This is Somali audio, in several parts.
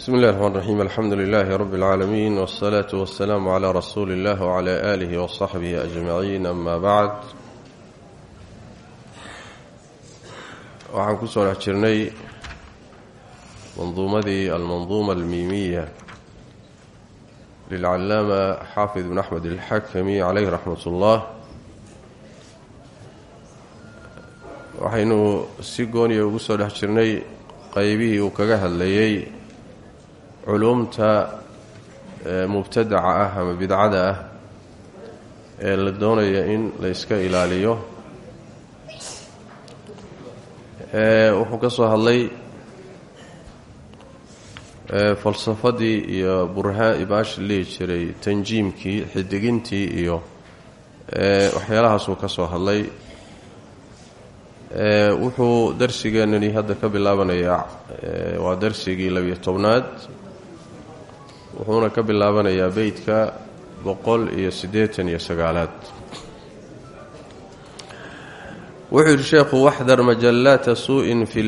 bsmi اllahi الرحmn الرaxيim alxamdu lilahi rb اlcaalamiin wالsalaaةu waالsalaamu عlى rasuuli اllah wعlى آlih وصaxbih أجmaciin ama bacd waxaan ku soo dhex jirnay manduumadii almanduuma almiimiya lilcalaama xaafid bn axmed اlxakami calayh raxmat اllah waxaynu si gooniya ugu soo dhex jirnay qaybihii uu kaga hadlayay culumta mubtadaca ah ama bidcada ah ee la doonaya in la iska ilaaliyo. Wuxuu ka soo hadlay falsafadii iyo burhaan ibaash lihi jiray tanjiimkii xidigintii iyo waxyaalahaasuu ka soo hadlay. Wuxuu darsigeenani hadda ka bilaabanayaa waa darsigii labiyo tobnaad wuxuuna ka bilaabanayaa beydka boqol iyo siddeetan iyo sagaalaad. Wuxuu yidhi sheekhu waxdar majallaata suu-in fi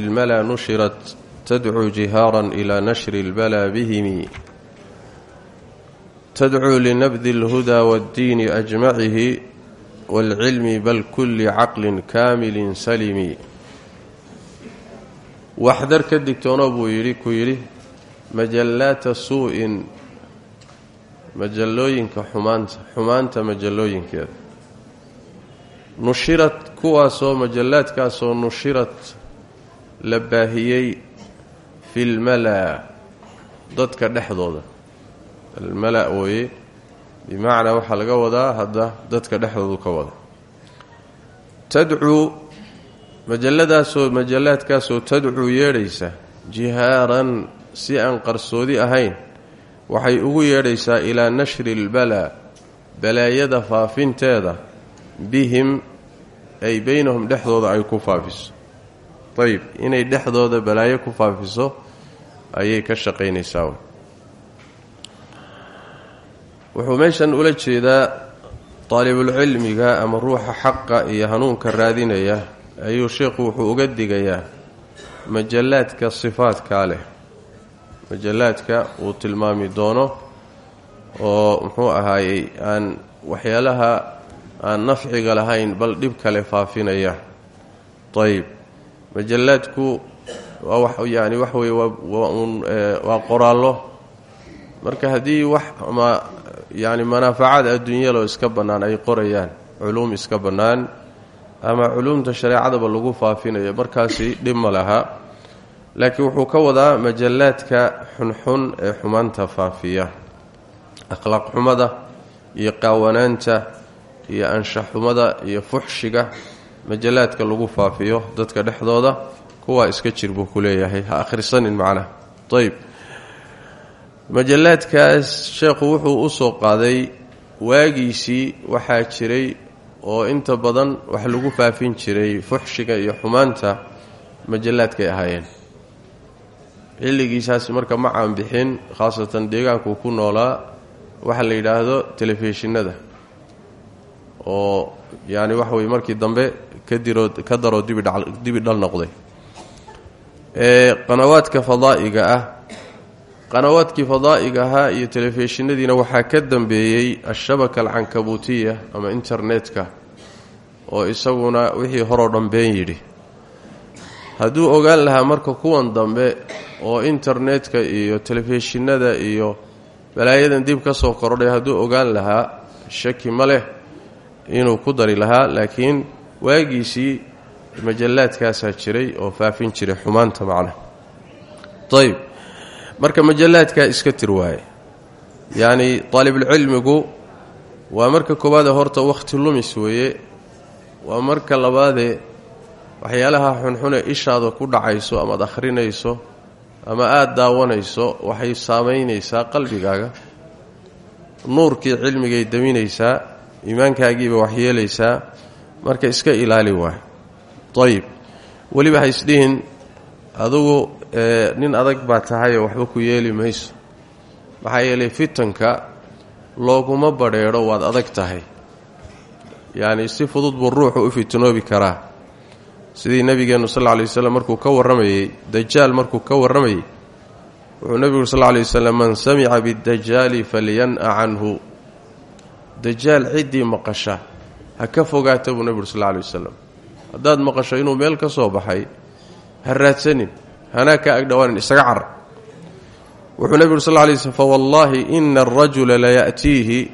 lmalaa nushirat tadcuu jihaaran ilaa nashri lbalaa bihimi. Tadcuu linabdi اlhudaa waaddiini ajmacihi wاlcilmi bal kuli caqlin kaamilin salimi. Waxdar ka digtoonoo buu ku yidhi majallaata suu-in majallooyinka xumaanta xumaanta majallooyinkeeda. Nushirad kuwaasoo majallaadkaasoo nushirad la baahiyey fi lmala dadka dhexdooda. Almala wooye bimacnaa waxaa laga wadaa hadda dadka dhexdoodu ka wada. Tadcuu majalladaasoo majallaadkaasoo tadcuu yeedhaysa jihaaran si aan qarsoodi ahayn waxay ugu yeedhaysaa ilaa nashri lbalaa balaayada faafinteeda bihim ay beynahum dhexdooda ay ku faafiso. Ayib inay dhexdooda balaayo ku faafiso ayay ka shaqaynaysaa. Wuxuu meeshan ula jeedaa daalibulcilmiga ama ruuxa xaqa iyo hanuunka raadinaya ayuu sheikhu wuxuu uga digayaa majallaadka sifaadkaa leh majallaadka uu tilmaami doono oo muxuu ahaayey aan waxyaalaha aan nafciga lahayn bal dhib kale faafinaya. Ayib majallaadku waa yani wax weye waa qoraallo. Marka haddii wax ama yani manaafacaad adduunyaloo iska bannaan ay qorayaan culuum iska bannaan ama culuumta shareecadaba lagu faafinayo markaasi dhib ma laha laakiin wuxuu ka wadaa majallaadka xunxun ee xumaanta faafiya. Akhlaaq xumada iyo qaawanaanta iyo anshaxxumada iyo fuxshiga majallaadka lagu faafiyo dadka dhexdooda kuwaa iska jir buu ku leeyahay. Ha akhrisanin macnaha. Ayb sheekhu wuxuu u soo qaaday waagiisii waxaa jiray oo inta badan wax lagu faafin jiray fuxshiga iyo xumaanta majallaadkay ahaayeen xilligiisaasi marka ma caanbixin khaasatan deegaankuu ku noolaa waxa la yidhaahdo telefishinada oo yani waxa weye markii dambe kadiroo ka daroo dibi dhal noqday. Qanawaadka fadaa'iga ah qanawaadkii fadaa'iga ahaa iyo telefishinadiina waxaa ka dambeeyey ashabaka alcankabuutiya ama internetka oo isaguna wixii horoo dhan been yidhi. Hadduu ogaan lahaa marka kuwan dambe oo internetka iyo telefishinada iyo balaayadan dib ka soo kordhay hadduu ogaan lahaa shaki ma leh inuu ku dari lahaa laakiin waagiisii majallaadkaasaa jiray oo faafin jiray xumaanta macnaha. Ayb marka majallaadkaa iska tir waaye. Yacni daalibulcilmigu waa marka koowaade horta wakhti lumis weeye. Waa marka labaadee waxyaalaha xunxune ishaada ku dhacayso amaad akhrinayso ama aada daawanayso waxay saamaynaysaa qalbigaaga. Nuurkii cilmigay daminaysaa iimaankaagiiba waxyeelaysaa marka iska ilaali waay. Ayib weliba ha isdhihin adugu nin adag baa tahayoo waxba ku yeeli mayso. Maxaa yeelay fitanka looguma badrheedho waad adag tahay. Yacni si fudud buu ruuxu u fitnoobi karaa sidii nebigeennu sal lla alay waslam markuu ka warramayey dajaal markuu ka warramayey wuxuu nebigu sal lla lay wasalam man samica bidajaali falyan'a canhu. Dajaal ciddii maqasha ha ka fogaata buu nebigu sal lay wasalam haddaad maqasho inuu meel ka soo baxay ha raadsanin hanaa ka agdhawaanin isaga car. Wuxuu nebigu sal lla lay slm fawallaahi ina laya'tiihi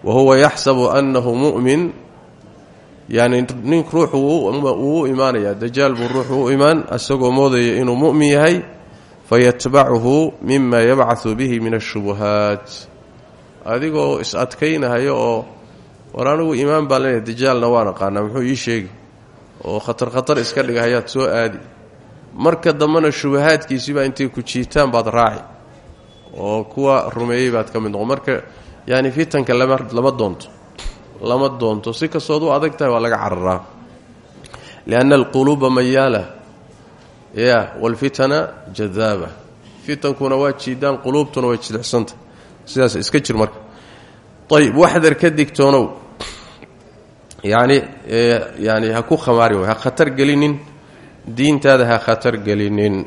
wa huwa yaxsabu annahu mu'min yacni nin ruuxu wuu u imaanayaa. Dajaal buu ruuxu u imaan isagoo moodaya inuu mu'min yahay fayatbacuhu mima yabcahu bihi min ashubuhaat adigoo is adkaynahaya oo war anigu iimaan baan leenahay dajaalna waan aqaanaa. Muxuu ii sheegi oo khatar khatar iska dhiga hayaad soo aadi. Marka dambena shubahaadkiisiibaa intay ku jiitaan baad raaci oo kuwa rumeeyey baad ka mid noqon. Marka yaani fitanka lama doonto lama doonto. Si kastood u adag tahay waa laga cararaa. lianna alquluuba mayaala ya walfitana jadaaba fitankuna waa jiidaan quluubtuna way jidixsanta sidaas iska jir marka. ayb waxdar ka digtoonow. yani ha ku khamaari ha khatar gelinin. diintaada ha khatar gelinin.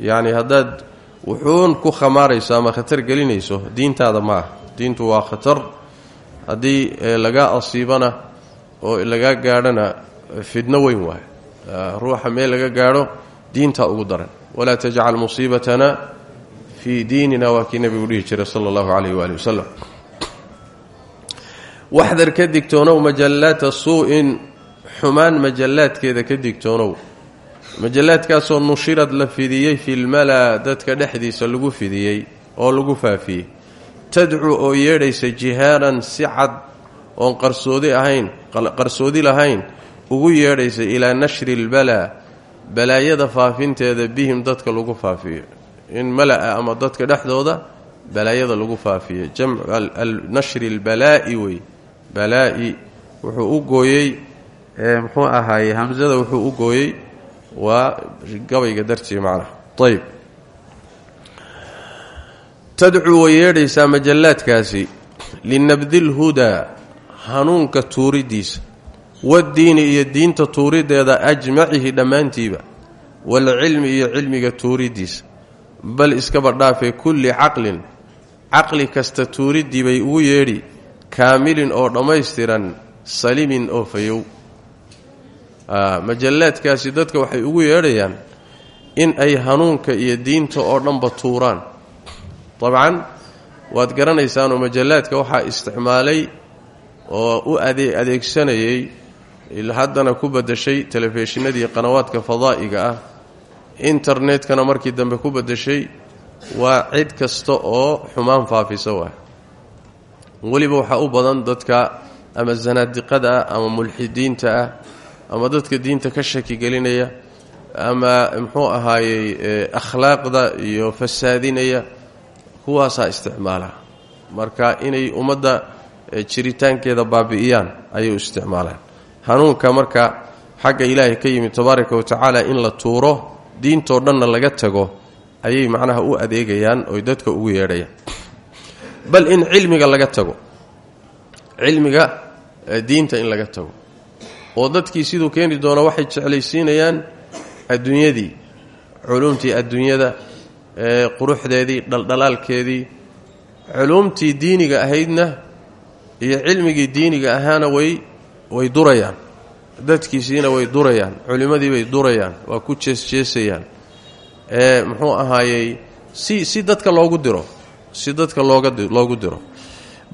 yani haddaad wuxuun ku khamaarayso ama khatar gelinayso diintaada ma diintu waa khatar haddii lagaa asiibana oo lagaa gaadhana fidno weyn waay. Ruuxa meel laga gaadho diintaa ugu daran. Walaa tajcal musiibatana fii diinina waa kii nebigu dhihi jiray sala allahu calayh waali wasalam waxdar ka digtoonow majallaata suu-in xumaan majallaadkeeda ka digtoonow. Majallaadkaasoo nushirad la fidiyey filmalaa dadka dhexdiisa lagu fidiyey oo lagu faafiyey tadcu oo yeedhaysa jihaaran si cad oon qarsoodi ahayn qarsoodi lahayn ugu yeedhaysa ilaa nashri lbalaa balaayada faafinteeda bihim dadka lagu faafiyo. In mala-a ama dadka dhexdooda balaayada lagu faafiyo. Nashri lbalaa'i wey. Balaa'i wuxuu u gooyey muxuu ahaaye hamsada wuxuu u gooyey waa gabayga dartii macnaha. Ayb tadcuu way yeedhaysaa majallaadkaasi linabdi lhudaa hanuunka tuuridiisa waddiini iyo diinta tuurideeda ajmacihi dhammaantiiba waalcilmi iyo cilmiga tuuridiisa. Bal iskaba dhaafee kulli caqlin caqli kasta tuuriddii bay ugu yeedhi kaamilin oo dhammaystiran salimin oo fayow. Majallaadkaasi dadka waxay ugu yeedhayaan in ay hanuunka iyo diinta oo dhanba tuuraan dabcan waad garanaysaanoo majallaadka waxaa isticmaalay oo u ade adeegsanayay haddana ku badashay telefishinadii qanawaadka fadaa'iga ah. Internetkana markii dambe ku badashay waa cid kasta oo xumaan faafisa waa weliba waxaa u badan dadka ama zanaadiqada ah ama mulxidiinta ah ama dadka diinta ka shaki gelinaya ama muxuu ahaayey akhlaaqda iyo fasaadinaya kuwaasaa isticmaala. Marka inay ummadda jiritaankeeda baabi'iyaan ayay u isticmaalaan. Hanuunka marka xagga ilaahay ka yimid tabaaraka wa tacaala in la tuuro diintoo dhanna laga tago ayay macnaha u adeegayaan oy dadka ugu yeedhayaan. Bal in cilmiga laga tago. Cilmiga diinta in laga tago. Oo dadkii siduu keeni doono waxay jeclaysiinayaan adduunyadii culuumtii adduunyada quruxdeedii dhaldhalaalkeedii culuumtii diiniga ahaydna iyo cilmigii diiniga ahaana way way durayaan. Dadkiisiina way durayaan. Culimmadii bay durayaan. Waa ku jeesjeesayaan ee muxuu ahaayey si si dadka loogu diro si dadka looga loogu diro.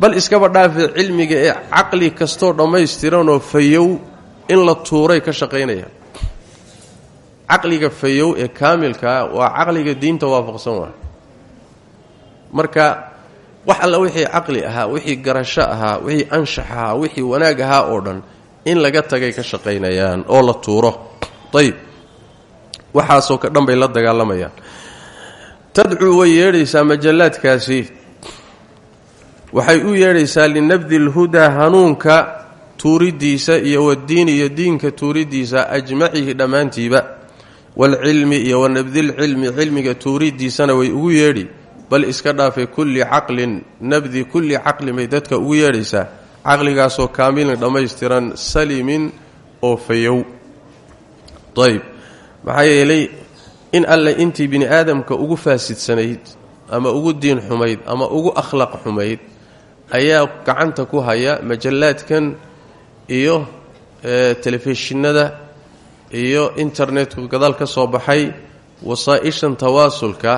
Bal iskaba dhaafe cilmiga ee caqli kastoo dhammaystiranoo fayow in la tuuray ka shaqaynayaan caqliga fayow ee kaamilkaa waa caqliga diinta waafaqsan waa. Marka wax alla wixii caqli ahaa wixii garasho ahaa wixii anshax ahaa wixii wanaag ahaa oo dhan in laga tagay ka shaqaynayaan oo la tuuro. Ayb waxaasoo ka dhan bay la dagaalamayaan. Tadcuu way yeedhaysaa majallaadkaasi. Waxay u yeedhaysaa linabdi lhudaa hanuunka tuuridiisa iyo wadiini iyo diinka tuuridiisa ajmacihi dhammaantiiba waalcilmi iyo wanabdilcilmi cilmiga tuuridiisana way ugu yeedhi bal iska dhaafay kulli caqlin nabdi kulli caqlin bay dadka ugu yeedhaysaa caqligaasoo kaamilin dhammaystiran salimin oo fayow. Ayb maxaa yeelay in alle intii bini aadamka ugu faasidsanayd ama ugu diin xumayd ama ugu akhlaaq xumayd ayaa gacanta ku haya majallaadkan iyo telefishinada iyo internetku gadaal ka soo baxay wasaa-ishan tawaasulka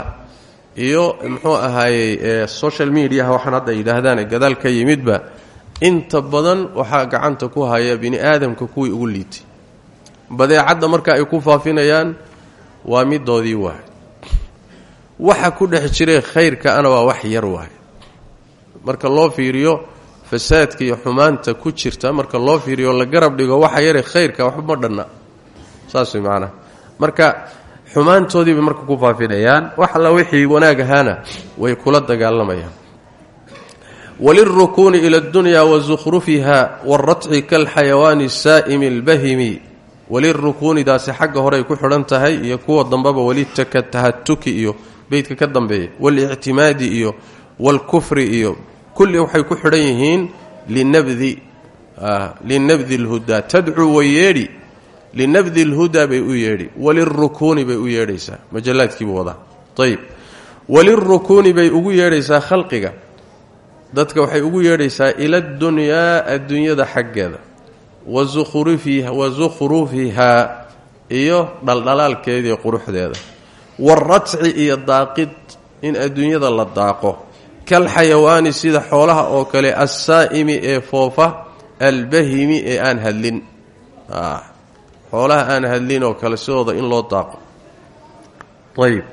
iyo muxuu ahaayey social mediaha waxaan hadda yidhaahdaan gadaal ka yimidba inta badan waxaa gacanta ku haya bini aadamka kuwii ugu liitay. Badeecadda marka ay ku faafinayaan waa midoodii waay. Waxa ku dhex jiray khayrka ana waa wax yar waay. Marka loo fiiriyo fasaadka iyo xumaanta ku jirta marka loo fiiriyo la garab dhigo waxa yare khayrka waxba ma dhanna saas maanaa marka xumaantoodiibay marka ku faafinayaan wax alla wixii wanaag ahaana way kula dagaalamayaan. Walilrukuuni ila addunyaa wasukhrufiha waaratci kalxayawaani saa'imi albahimi. Walilrukuunidaasi xagga horeay ku xidhan tahay iyo kuwa dambeba walitaka tahatuki iyo beydka ka dambeeya. Walictimaadi iyo walkufri iyo kulli waxay ku xidhan yihiin linabdi ah, lnabdi lhudaa tadcuu wayeedhi linabdi اlhudaa bay u yeedhi walilrukuuni bay u yeedhaysaa. Majallaadkiibuu wadaa. Ayib walilrukuuni bay ugu yeedhaysaa khalqiga. Dadka waxay ugu yeedhaysaa ila ddunyaa adduunyada xaggeeda. Wa sukhrufihaa iyo dhaldhalaalkeediiyo quruxdeeda. Waaratci iyo daaqid in adduunyada la daaqo. Kal xayawaani sida xoolaha oo kale assaa'imi ee foofa albahimi ee aan hadlin xoolaha aan hadlin oo kale sidooda in loo daaqo. Ayib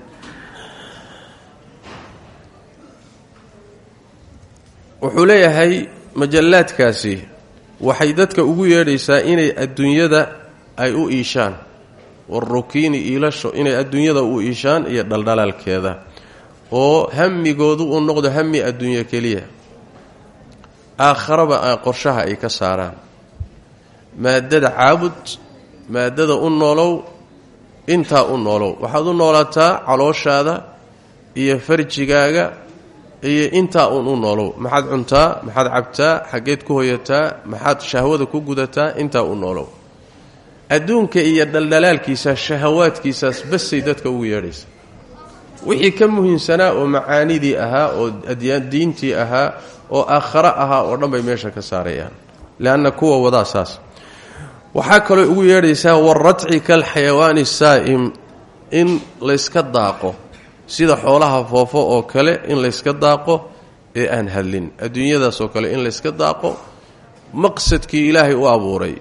wuxuu leeyahay majallaadkaasi waxay dadka ugu yeedhaysaa inay adduunyada ay u iishaan. Warukiini iilasho inay adduunyada u iishaan iyo dhaldhalaalkeeda. Oo hamigoodu uu noqdo hami adduunyo keliya. Aakharaba qorshaha ay ka saaraan. Maadada caabud maadada u noolow intaa u noolow. Waxaad u noolaataa calooshaada iyo farjigaaga iyo intaa uun u noolow. Maxaad cuntaa maxaad cabtaa xaggeed ku hoyataa maxaad shahwada ku gudataa intaa u noolow. Adduunka iyo dhaldhalaalkiisa shahawaadkiisaas basay dadka ugu yeedhaysa. Wixii ka muhiimsanaa oo macaanidii ahaa oo diintii ahaa oo aakhare ahaa oo dhan bay meesha ka saarayaan. Leanna kuwa wadaa saas waxaa kaloo ugu yeedhaysaa waratci kalxayawaani saa'im in layska daaqo. Sida xoolaha foofo oo kale in layska daaqo ee aan hadlin. Adduunyadaasoo kale in layska daaqo maqsadkii ilaahay u abuuray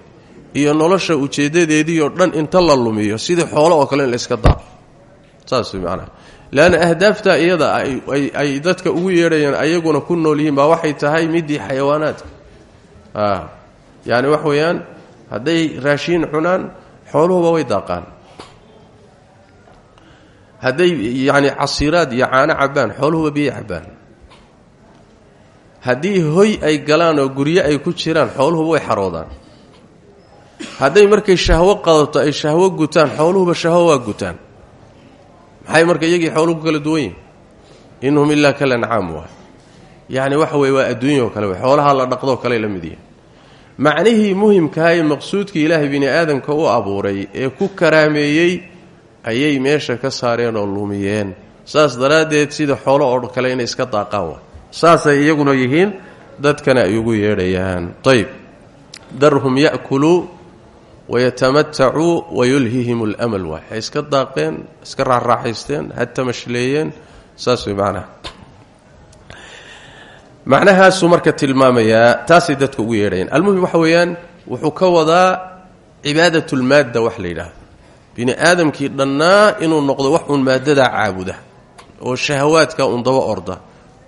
iyo nolosha ujeeddadeedii oo dhan inta la lumiyo. Sidii xoolo oo kale in layska daaqo. Saas macnaha leanna ahdaafta iyada ay dadka ugu yeedhayaan ayaguna ku nool yihiin baa waxay tahay midii xayawaanaadka. Yacni wax weeyaan hadday raashiin cunaan xooluhuba way daaqaan. Hadday yacni casiiraad iyo caano cabbaan xooluhuba biyay cabbaan. Haddii hoy ay galaan oo guryo ay ku jiraan xooluhuba way xaroodaan. Hadday markay shahwo qadato ay shahwo gutaan xooluhuba shahwo waa gutaan. Maxay marka iyagii xooluhu kala duwan inhum ilaa kal ancaam waay. Yacni waxa weye waa adduunya oo kale w xoolaha la dhaqdoo kale la macnihii muhimkaha ee maqsuudkii ilaahay bini aadamka u abuuray ee ku karaameeyey ayay meesha ka saareen oo lumiyeen. Saas daraaddeed sida xoolo oo kale inay iska daaqaan wa saasay iyaguna yihiin dadkana ay ugu yeedhayaan. Ayb darhum ya'kuluu wayatamatacuu wayulhihim alamal. Waay iska daaqeen iska raaxraaxaysteen ha tamashleeyeen saas way macnaha macnahaasuu marka tilmaamayaa taasay dadka ugu yeedhayaan almuhim waxa weeyaan wuxuu ka wadaa cibaadatulmaadda wax la yidhaahdo. Bini aadamkii dhannaa inuu noqdo wax uun maadadaa caabuda oo shahawaadka uun daba orda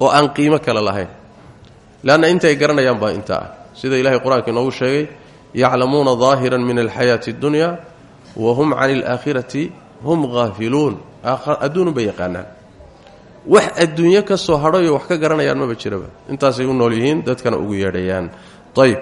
oo aan qiimo kale lahayn. Leanna intay garanayaan baa intaa ah. Sida ilahay qur'aanka inoogu sheegay yaclamuuna daahiran min alxayaati اddunya wa hum cani alaakhirati hum haafiluun adduunun bay yaqaanaan wax adduunyo ka soo hadhayo wax ka garanayaan maba jiraba intaasay u nool yihiin dadkana ugu yeedhayaan. Ayb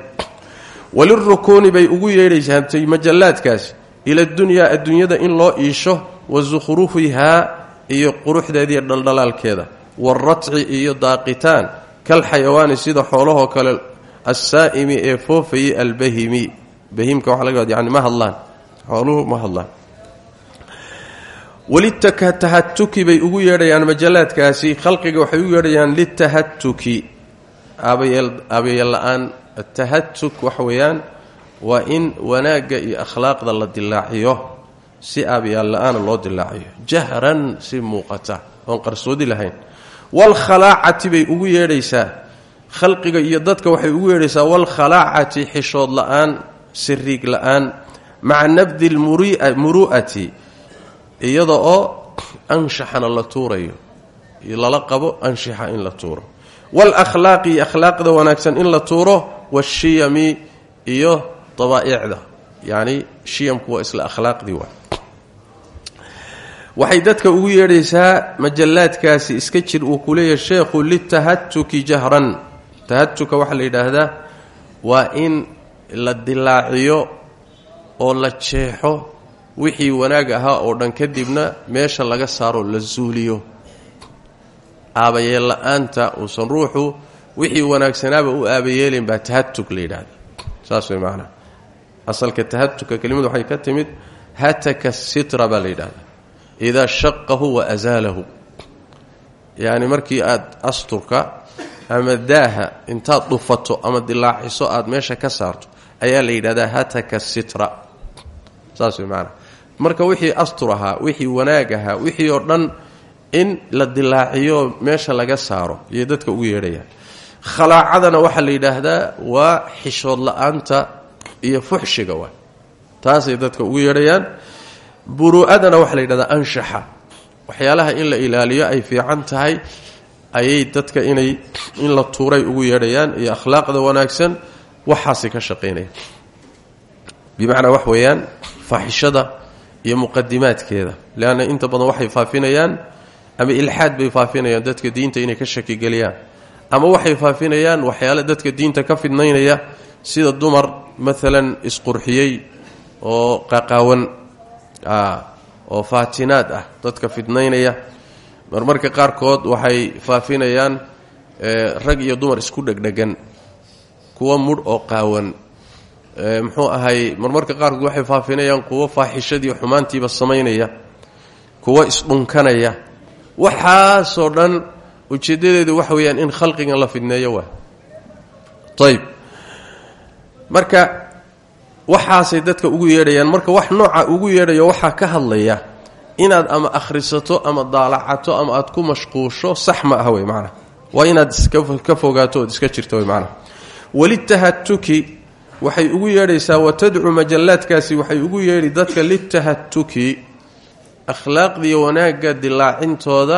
walirukuuni bay ugu yeedhaysaan majallaadkaasi ila dunyaa adduunyada in loo iisho wa sukhrufihaa iyo quruxdeediiyo dhaldhalaalkeeda. Waaratci iyo daaqitaan. Kal xayawaani sida xoolahoo kale assaa'imi ee foofayey albahimi. Bahimka waxa laga yani ma hadlaan. Xooluhu ma hadlaan walitahatuki bay ugu yeedhayaan majallaadkaasi khalqiga waxay ugu yeedhayaan litahatuki. Aabayeel-la-aan atahatuk waxa weeyaan waa in wanaagga iyo akhlaaqda la dilaaciyo si aabayaal-la-aana loo dilaaciyo. Jahran si muuqata oon qarsoodi lahayn. Walkhalaacati bay ugu yeedhaysaa. Khalqiga iyo dadka waxay ugu yeedhaysaa walkhalaacati xishood la'aan siriig la'aan. Maca nabdi lmuru'ati iyada oo anshaxana la tuurayo lala qabo anshaxa in la tuuro. Waalakhlaaqi iyo akhlaaqda wanaagsan in la tuuro washiyami iyo dabaa'icda yacni shiyamku waa isla akhlaaqdii waa waxay dadka ugu yeedhaysaa majallaadkaasi iska jir uu ku leeyahay sheekhu litahatuki jahran. Tahatuka waxaa la yidhaahdaa waa in la dilaaciyo oo la jeexo wixii wanaag ahaa oo dhan kadibna meesha laga saaro la suuliyo aabayeel la'aanta uusan ruuxu wixii wanaagsanaaba u aabayeelin baa tahatug la yidhaahda. Saas way macanaa asalka tahatuka kelimadu waxay ka timid hataka sitra baa la yidhahdaa idaa shaqahu wa asaalahu yacni markii aad asturka ama daaha intaad dhufato ama dilaaciso aad meesha ka saarto ayaa la hataka sitra. Saas way macanaa marka wixii astur ahaa wixii wanaag ahaa wixii oo dhan in la dilaaciyo meesha laga saaro iyo dadka ugu yeedhayaan khalaacadana waxaa la yidhaahdaa waa xishood la'aanta iyo fuxshiga waa. Taasay dadka ugu yeedhayaan. Buruu'adana waxaa la yidhahdaa anshaxa. Waxyaalaha in la ilaaliyo ay fiican tahay ayay dadka inay in la tuuray ugu yeedhayaan iyo akhlaaqda wanaagsan waxaasay ka shaqaynayaan bimacnaa wax weeyaan faaxishada iyo muqadimaadkeeda leanna inta badan waxay faafinayaan ama ilxaad bay faafinayaan dadka diinta inay ka shakigeliyaan ama waxay faafinayaan waxyaale dadka diinta ka fidnaynaya sida dumar maalan isqurxiyey oo qaqaawan oo faatinaad ah dadka fidnaynaya. Marmarka qaarkood waxay faafinayaan rag iyo dumar isku dhegdhegan kuwa mudh oo qaawan muxuu ahay marmarka qaarkood waxay faafinayaan kuwo faaxishadii xumaantiiba samaynaya kuwo isdhunkanaya. Waxaasoo dhan ujeeddadeedu waxa weeyaan in khalqigan la fidneeyo waa. Ayb marka waxaasay dadka ugu yeedhayaan marka wax nooca ugu yeedhayo waxaa ka hadlaya inaad ama akhrisato ama daalacato ama aad ku mashquusho sax ma ah wey inaad ka fogaato iska jirto wey maanaa waxay ugu yeedhaysaa watadcu majallaadkaasi waxay ugu yeedhi dadka litahatuki akhlaaqdiiyo wanaagga dilaacintooda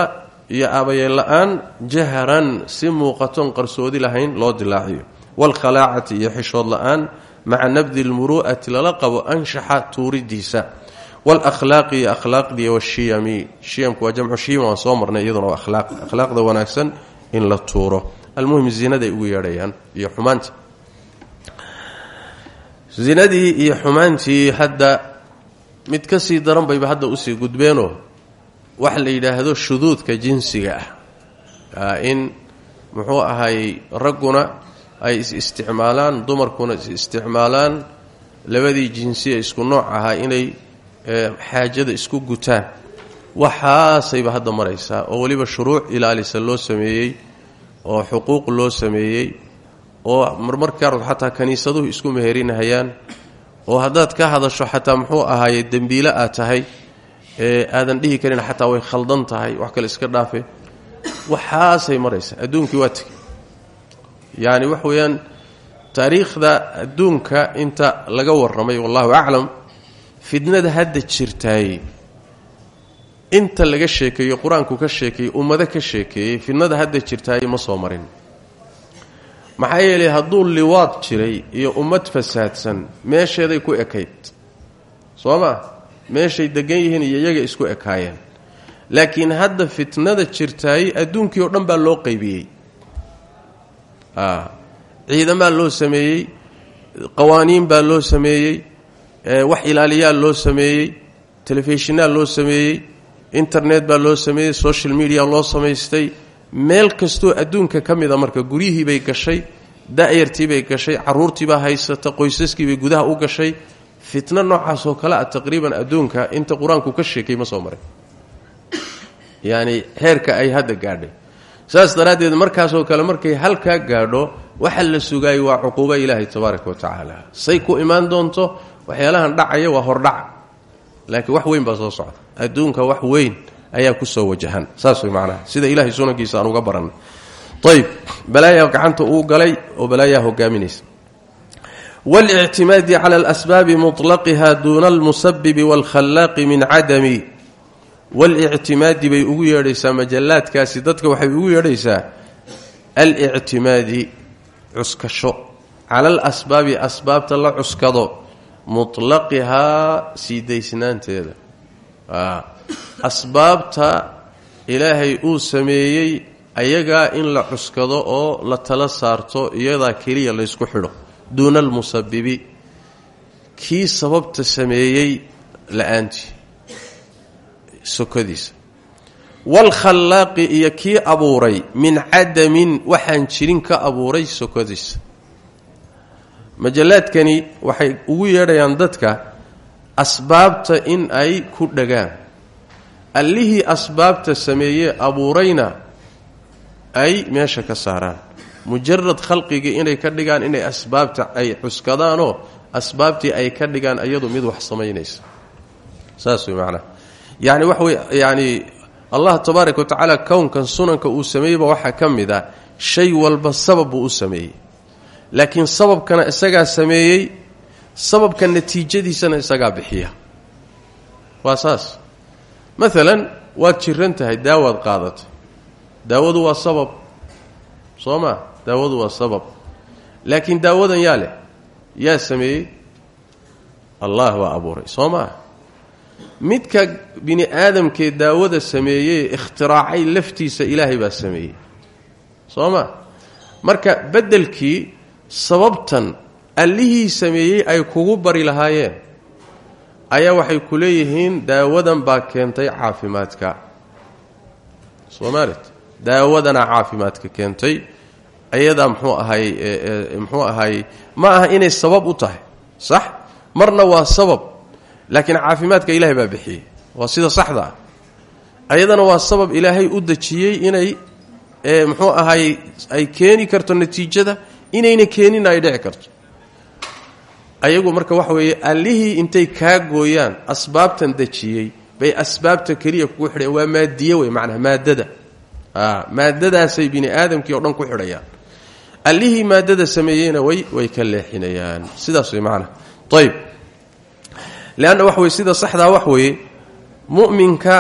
iyo aabayeel-la-aan jahran si muuqatoon qarsoodi lahayn loo dilaaciyo. Waalkhalaacati iyo xishood la'aan maca nabdi lmuru'ati lala qabo anshaxa tuuridiisa. Waalakhlaaqi iyo akhlaaqdiiy washiyami shiyamku waa jamcu shiyam waan soo iyaduna waa akhlaaq akhlaaqda wanaagsan in la tuuro. Almuhim zinaday ugu yeedhayaan iyo xumaanta zinadii iyo xumaantii hadda mid ka sii daran bayba hadda u sii gudbeenoo waxa la yidhaahdo shuduudka jinsiga ah. In muxuu ahay ragguna ay is isticmaalaan dumarkuna is isticmaalaan labadii jinsiya isku nooc ahaa inay xaajada isku gutaan. Waxaasayba hadda maraysaa oo weliba shuruuc ilaalisa loo sameeyey oo xuquuq loo sameeyey oo marmarkaarod xataa kiniisaduhu isku meherinahayaan oo haddaad ka hadasho xataa muxuu ahaaye dembiile aad tahay ee aadan dhihi karin xataa way khaldan tahay wax kale iska dhaafe. Waxaasay maraysaa adduunkii waa tegey yacni wax weeyaan taariikhda adduunka inta laga warramay wallahu aclam fidnada hadda jirtaay inta laga sheekeeyo qur'aanku ka sheekeeyey ummado ka sheekeeyey fidnada hadda jirtaay ma soo marin maxaa yeelay hadduu liwaad jiray iyo ummad fasaadsan meesheeday ku ekayd. Soo ma meeshay degan yihiin iyo iyaga isku ekaayeen. Laakiin hadda fitnada jirtaay adduunkii oo dhan baa loo qaybiyey. Ciidamaa loo sameeyey qawaaniin baa loo sameeyey wax ilaaliyaa loo sameeyey telefishinaa loo sameeyey internet baa loo sameeyey social media loo samaystay meel kastoo adduunka ka mida marka guryihiibay gashay da'yartiibay gashay caruurtiibaa haysata qoysaskiibay gudaha u gashay. Fitno noocaasoo kale ah taqriiban adduunka inta qur'aanku ka sheekay ma soo marin. Yacni heerka ay hadda gaadhay. Saas daraaddeed markaasoo kale markay halkaa gaadho waxa la sugaayay waa cuquubo ilaahay tabaaraka wa tacaala. Say ku imaan doonto waxyaalahan dhacaya waa hordhaca laakiin wax weyn baa soo socda. Adduunka wax weyn ayaa kusoo wajahan saas way macnaha sida ilahay sunankiisa aan uga barannay ayb balaayaa gacanta uu galay oo balaayaa hogaaminaysa والاctimaadi clى اlasbaabi muطlaqiha duuna اlmusabibi wاlkhallaaqi min cadami walictimaadi bay ugu yeedhaysaa majallaadkaasi dadka waxay ugu yeedhaysaa alictimaadi cuskasho cala alasbaabi asbaabta la cuskado mutlaqihaa sii daysnaanteeda asbaabta ilaahay uu sameeyey ayagaa in la cuskado oo la tala saarto iyadaa keliya laysku xidho. Duuna almusabibi kii sababta sameeyey la'aantii. Sokadiisa waalkhallaaqi iyo kii abuuray min cadamin waxaan jirin ka abuuray sokadiisa majallaadkani waxay ugu yeedhayaan dadka asbaabta in ay ku dhagaan allihii asbaabta sameeyee abuurayna ay meesha ka saaraan. Mujarad khalqigii inay ka dhigaan inay asbaabta ay cuskadaanoo asbaabtii ay ka dhigaan iyadu mid wax samaynaysa. Saas wey macnaha yacni waxa wey yacni allah tabaaraka wa tacaala kownkan sunanka uu sameeyeyba waxaa ka mid a shay walba sabab buu u sameeyey. Laakiin sababkana isagaa sameeyey sababka natiijadiisana isagaa bixiya. Waa saas maalan waad jiran tahay daawaad qaadatay daawadu waa sabab. Soo maa daawadu waa sabab. Laakiin daawadan yaa leh. Yaa sameeyey. Allah baa abuuray. Soo maa midka bini aadamkee daawada sameeyey ikhtiraacay laftiisa ilaahay baa sameeyey. Soo maa marka beddelkii sababtan allihii sameeyey ay kugu bari lahaayeen ayaa waxay ku leeyihiin daawadan baa keentay caafimaadka. Soomaalit daawadana caafimaadka keentay ayadaa muxuu ahay muxuu ahay ma aha inay sabab u tahay. Sax? Marna waa sabab laakiin caafimaadka ilaahay baa bixiyey. Waa sida saxda ah. Ayadana waa sabab ilaahay u dejiyey inay muxuu ahay ay keeni karto natiijada inayna keenina ay dhici karto ayagu marka waxa weeye allihii intay kaa gooyaan asbaabtan dejiyey bay asbaabta keliya kugu xidhayan waa maadiye wey macnaha maadada maadadaasay bini aadamkii o dhan ku xidhayaan. Allihii maadada sameeyeyna way way ka leexinayaan. Sidaas way macnaha. Ayb leanna wax weye sida saxdaa wax weeye mu'minka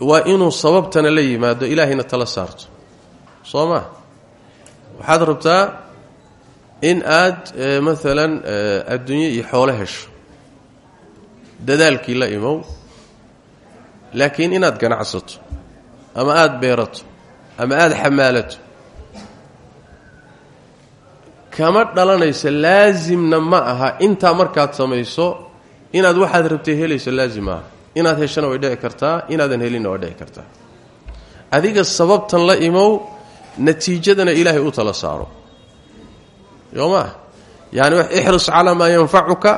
waa inuu sababtana la yimaado ilaahayna tala saarto. Soo ma? Waxaad rabtaa in aad maalan adduunye iyo xoolo hesho dadaalkii la imow laakiin inaad ganacsato ama aada beerato ama aada xamaalato kama dhalanaysa laasimna ma aha intaa markaad samayso inaad waxaad rabtay helayso laazim maaha inaad heshana way dhici kartaa inaadan helinna way dhici kartaa. Adiga sababtan la imow natiijadana ilaahay u tala saaro yoo maa yani ixris calaa maa yanfacuka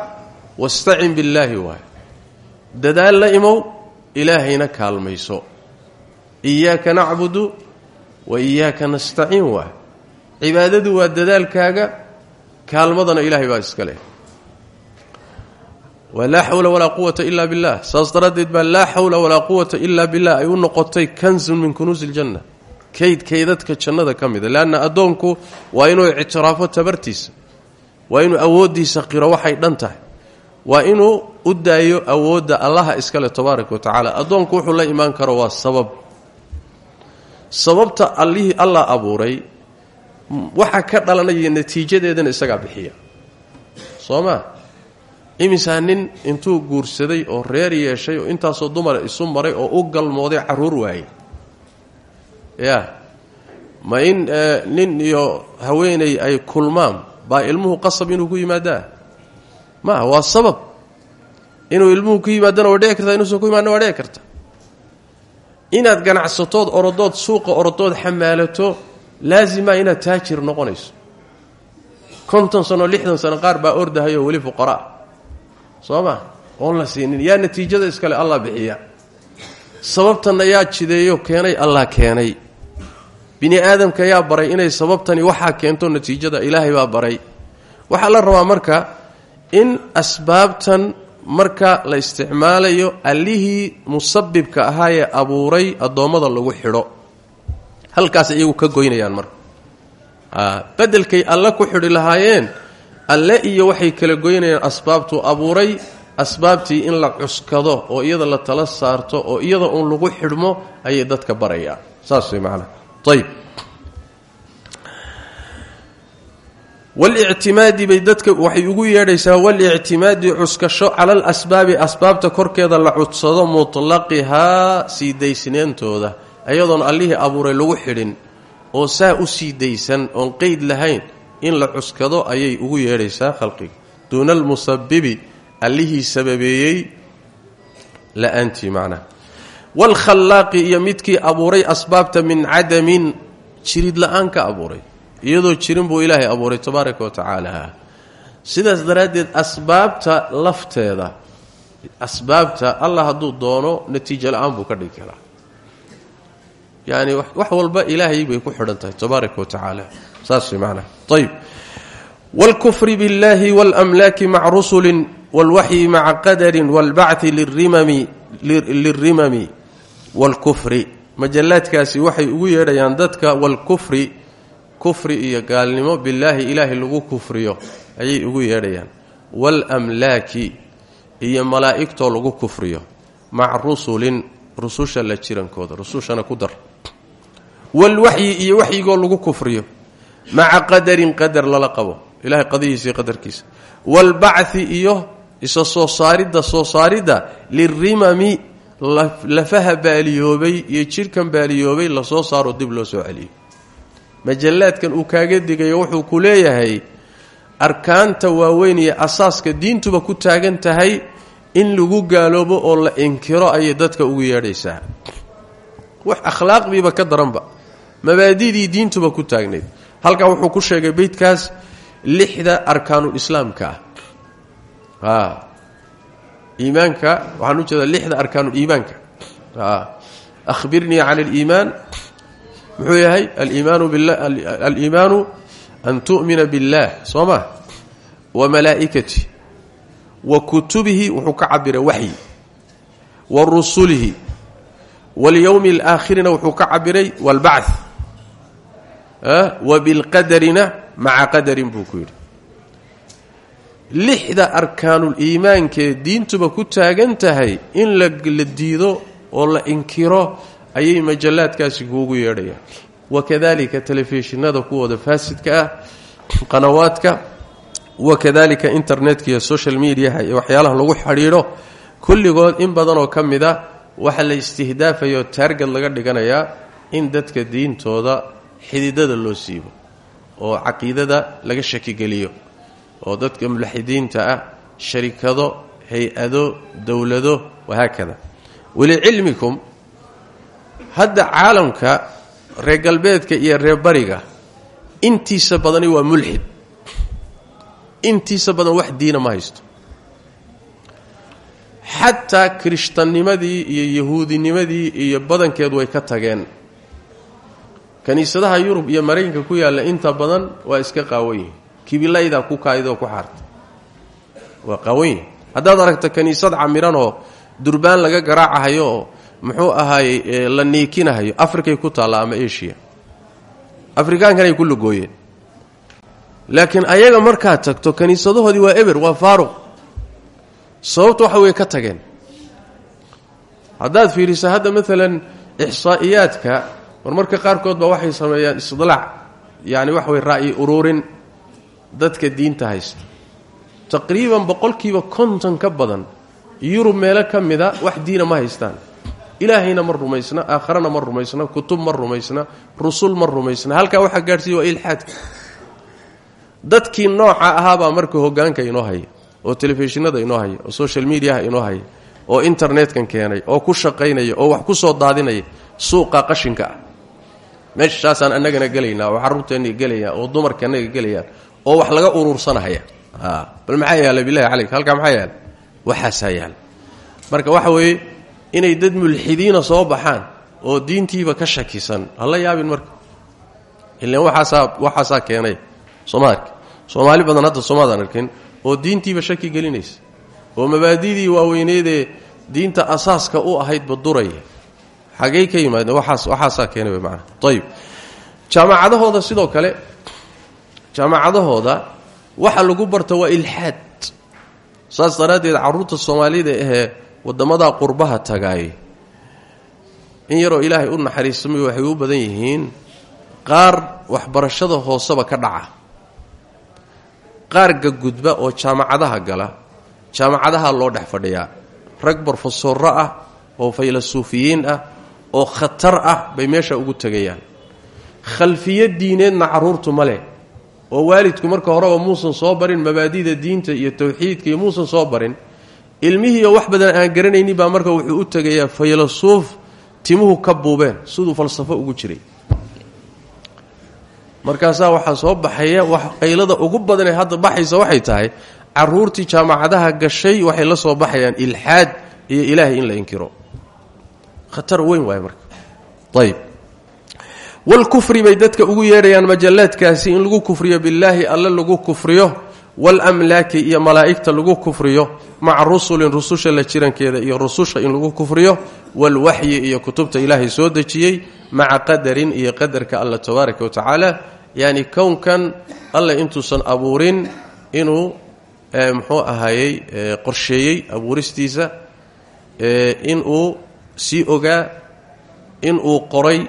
wastacin billaahi waay dadaal la imow ilaahayna kaalmayso. Iyaaka nacbudu wa iyaaka nastaciin waay cibaadadu waa dadaalkaaga kaalmadana ilaahay baa iska leh. Waa laa xawla walaa quwata ila billah saas daraaddeed baa laa xawla walaa quwata ila billah ay u noqotay kanzun min kunuusi iljanna kayd kaydadka jannada ka mida leanna addoonku waa inuu ictiraafo tabartiisa waa inuu awooddiisa qiro waxay dhan tahay waa inuu u daayo awoodda allaha iskale tabaaraka wa tacaala. Addoonku wuxuu la imaan karo waa sabab. Sababta allihii allah abuuray waxa ka dhalanaya natiijadeedana isagaa bixiya. Soo maa imisaa nin intuu guursaday oo reer yeeshay oo intaasoo dumar isu maray oo u galmooday carruur waayey ya. Ma in nin iyo haweeney ay kulmaan baa ilmuhu qasab inuu ku yimaadaa maaha waa sabab. Inuu ilmuhu ku yimaadana waa dhici kartaa inuusan ku yimaadna waa dhici karta. Inaad ganacsatood orodood suuqa orodood xamaalato laazima inaad taajir noqonayso. Konton sano lixdan sano qaar baa ordahayoo weli fuqaraa soo ma? Oon la siinin. Yaa natiijada iskale allah bixiya. Sababtanna yaa jideeyo keenay allah keenay bini aadamka yaa baray inay sababtani waxaa keento natiijada ilaahay baa baray. Waxaa la rabaa marka in asbaabtan marka la isticmaalayo allihii musabibka ahaa ee abuuray addoommada lagu xidho. Halkaas iyagu ka goynayaan marka. Bedelkay alle ku xidhi lahaayeen alle iyo waxay kala goynayaan asbaabtuu abuuray asbaabtii in la cuskado oo iyada la tala saarto oo iyada uun lagu xidhmo ayay dadka barayaan. Saas way macanaha ayb walictimaadi bay dadka waxay ugu yeedhaysaa walictimaadi cuskasho cala alasbaabi asbaabta korkeeda la cudsado mutlaqihaa sii daysneentooda iyadoon allihii abuuray lagu xidhin oo saa u sii daysan oon qeyd lahayn in la cuskado ayay ugu yeedhaysaa khalqiga duuna almusabibi allihii sababeeyey la'aantii macnaha waalkhallaaqi iyo midkii abuuray asbaabta min cadamin jirid la-aan ka abuuray iyadoo jirin buu ilaahay abuuray tabaaraka wa tacaala sidaas daraaddeed asbaabta lafteeda asbaabta allah hadduu doono natiijo la-aan buu ka dhigi karaa yani wax walba ilaahay bay ku xidhan tahay tabaaraka wa tacaala saas way macnaha ayb wاlkufri biاllahi wاlamlaaki maca rusulin wاlwaxyi maca qadarin wاlbachi liلrimami wاlkufri majalaadkaasi waxay ugu yeedhayaan dadka wاlkufri kufri iyo gaalnimo billaahi ilaahay lagu kufriyo ayay ugu yeedhayaan. Waalamlaaki iyo malaa'igtoo lagu kufriyo maca rusulin rususha la jirankooda rusushana ku dar. Walwaxyi iyo waxyigoo lagu kufriyo maca qadarin qadar lala qabo ilahay qadihiisa iyo qadarkiisa. Waalbachi iyo isa soo saaridda soo saaridda lirimami lafaha baaliyoobay iyo jidhkan baaliyoobay la soo saaro dib loo soo celiyo. Majallaadkan uu kaaga digayo wuxuu ku leeyahay arkaanta waaweyn iyo asaaska diintuba ku taagan tahay in lagu gaaloobo oo la inkiro ayay dadka ugu yeedhaysaa. Wax akhlaaqdiiba ka daranba mabaadidii diintuba ku taagnayd. Halkan wuxuu ku sheegay beydkaas lixda arkaanulislaamka ah iimaanka waxaan ujeeda lixda arkaanuliimaanka ahbirnii can aliimaan muxuu yahay? Aliimaanu an tu'mina biاllaah soo ma? Wa malaa'ikatih wa kutubihi wuxuu ka cabira waxyi wa rusulihi walyowmi alaakhirina wuxuu ka cabiray waalbacth wa bilqadarina maca qadarin buu ku yidhi lixda arkaanuliimaankee diintuba ku taagan tahay in la diido oo la inkiro ayay majallaadkaasi kuugu yeedhayaan. Wakadalika telefishinada kuwooda faasidka ah qanawaadka wakadalika internetka iyo social mediaha iyo waxyaalaha lagu xidhiidho kulligood in badanoo ka mid a waxaa la istihdaafayo taargad laga dhiganayaa in dadka diintooda xididada loo siibo oo caqiidada laga shakigeliyo oo dadka mulaxidiinta ah sharikado hay'ado dowlado wahaakada. Walicilmikum hadda caalamka reer galbeedka iyo reer bariga intiisa badani waa mulxid. Intiisa badan wax diina ma haysto. Xataa kirishtannimadii iyo yahuudinimadii iyo badankeed way ka tageen. Kiniisadaha yurub iyo maraykanka ku yaalla inta badan waa iska qaawan yihiin kibilaydaa ku kaaydaoo ku xaarta waa qaawan yihiin haddaad aragto kiniisad camiranoo durbaan laga garaacahayo oo muxuu ahaayey la niikinahayo afrikay ku taalla ama asia? Afrikaankanay ku lugooyeen. Laakiin ayaga markaad tagto kiniisadahoodii waa eber waa faaruq. Sababta waxa ka tageen. Haddaad fiiriso hadda maalan ixsaa'iyaadka marmarka qaarkood baa waxay sameeyaan isdilaac yacni waxa way ra'yi ururin dadka diinta haysta taqriiban boqolkiiba konton ka badan yurub meelo ka mida wax diina ma haystaan. Ilaahayna ma rumaysna aakharana ma rumaysna kutub ma rumaysna rusul ma rumaysna. Halkaa waxaa gaadhsiiya waa ilxaadka. Dadkii nooca ahaabaa marka hogaanka inoo haya oo telefishinada inoo haya oo social mediaha inoo haya oo internetkan keenay oo ku shaqaynaya oo wax ku soo daadinaya suuqa qashinka ah. Meeshaasaan annagana gelaynaa oo carruurteenna gelayaan oo dumarka annaga gelayaan oo wax laga uruursanahaya bal maxaa yaalla bilahi calayk halkaa maxaa yaalla waxaasaa yaalla marka waxa weeye inay dad mulxidiina soo baxaan oo diintiiba ka shakisan hala yaabin marka. Ilan waxaasaa waxaasaa keenay sooma arki soomaali. Badan hadda soomaadan arkin oo diintiiba shaki gelinaysa oo mabaadidii waaweyneedee diinta asaaska u ahaydba duraya. Xagey ka yimaadeen waxaas waxaasaa keenay way macana ayib jaamacadahooda sidoo kale jaamacadahooda waxa lagu barta waa ilxaad saas daraaddeed carruurta soomaalida ahee waddamada qurbaha tagaay in yaroo ilaahay u naxariistamay waxay u badan yihiin qaar waxbarashada hooseba ka dhaca. Qaar gagudba oo jaamacadaha gala jaamacadaha loo dhex fadhiyaa rag brofesorro ah oo faylasuufiyiin ah oo khatar ah bay meesha ugu tegayaan khalfiyo diineedna carruurtu ma leh oo waalidku marka horeba muusan soo barin mabaadida diinta iyo tawxiidka iyo muusan soo barin ilmihiiyo wax badan aan garanaynin baa marka wuxuu u tegayaa faylasuuf timuhu ka buubeen. Siduu falsafo ugu jiray. Markaasaa waxaa soo baxaya wax qaylada ugu badan ee hadda baxaysa waxay tahay caruurtii jaamacadaha gashay waxay la soo baxayaan ilxaad iyo ilaahay in la inkiro. Khatar weyn waay marka. Ayb walkufri bay dadka ugu yeedhayaan majallaadkaasi in lagu kufriyo billaahi alle lagu kufriyo walamlaaki iyo malaa'igta lagu kufriyo maca rusulin rususha la jirankeeda iyo rususha in lagu kufriyo walwaxyi iyo kutubta ilaahay soo dejiyey maca qadarin iyo qadarka alla tabaaraka wa tacaala yacni kownkan alle intuusan abuurin inuu muxuu ahaayey qorsheeyey abuuristiisa inuu sii ogaa inuu qoray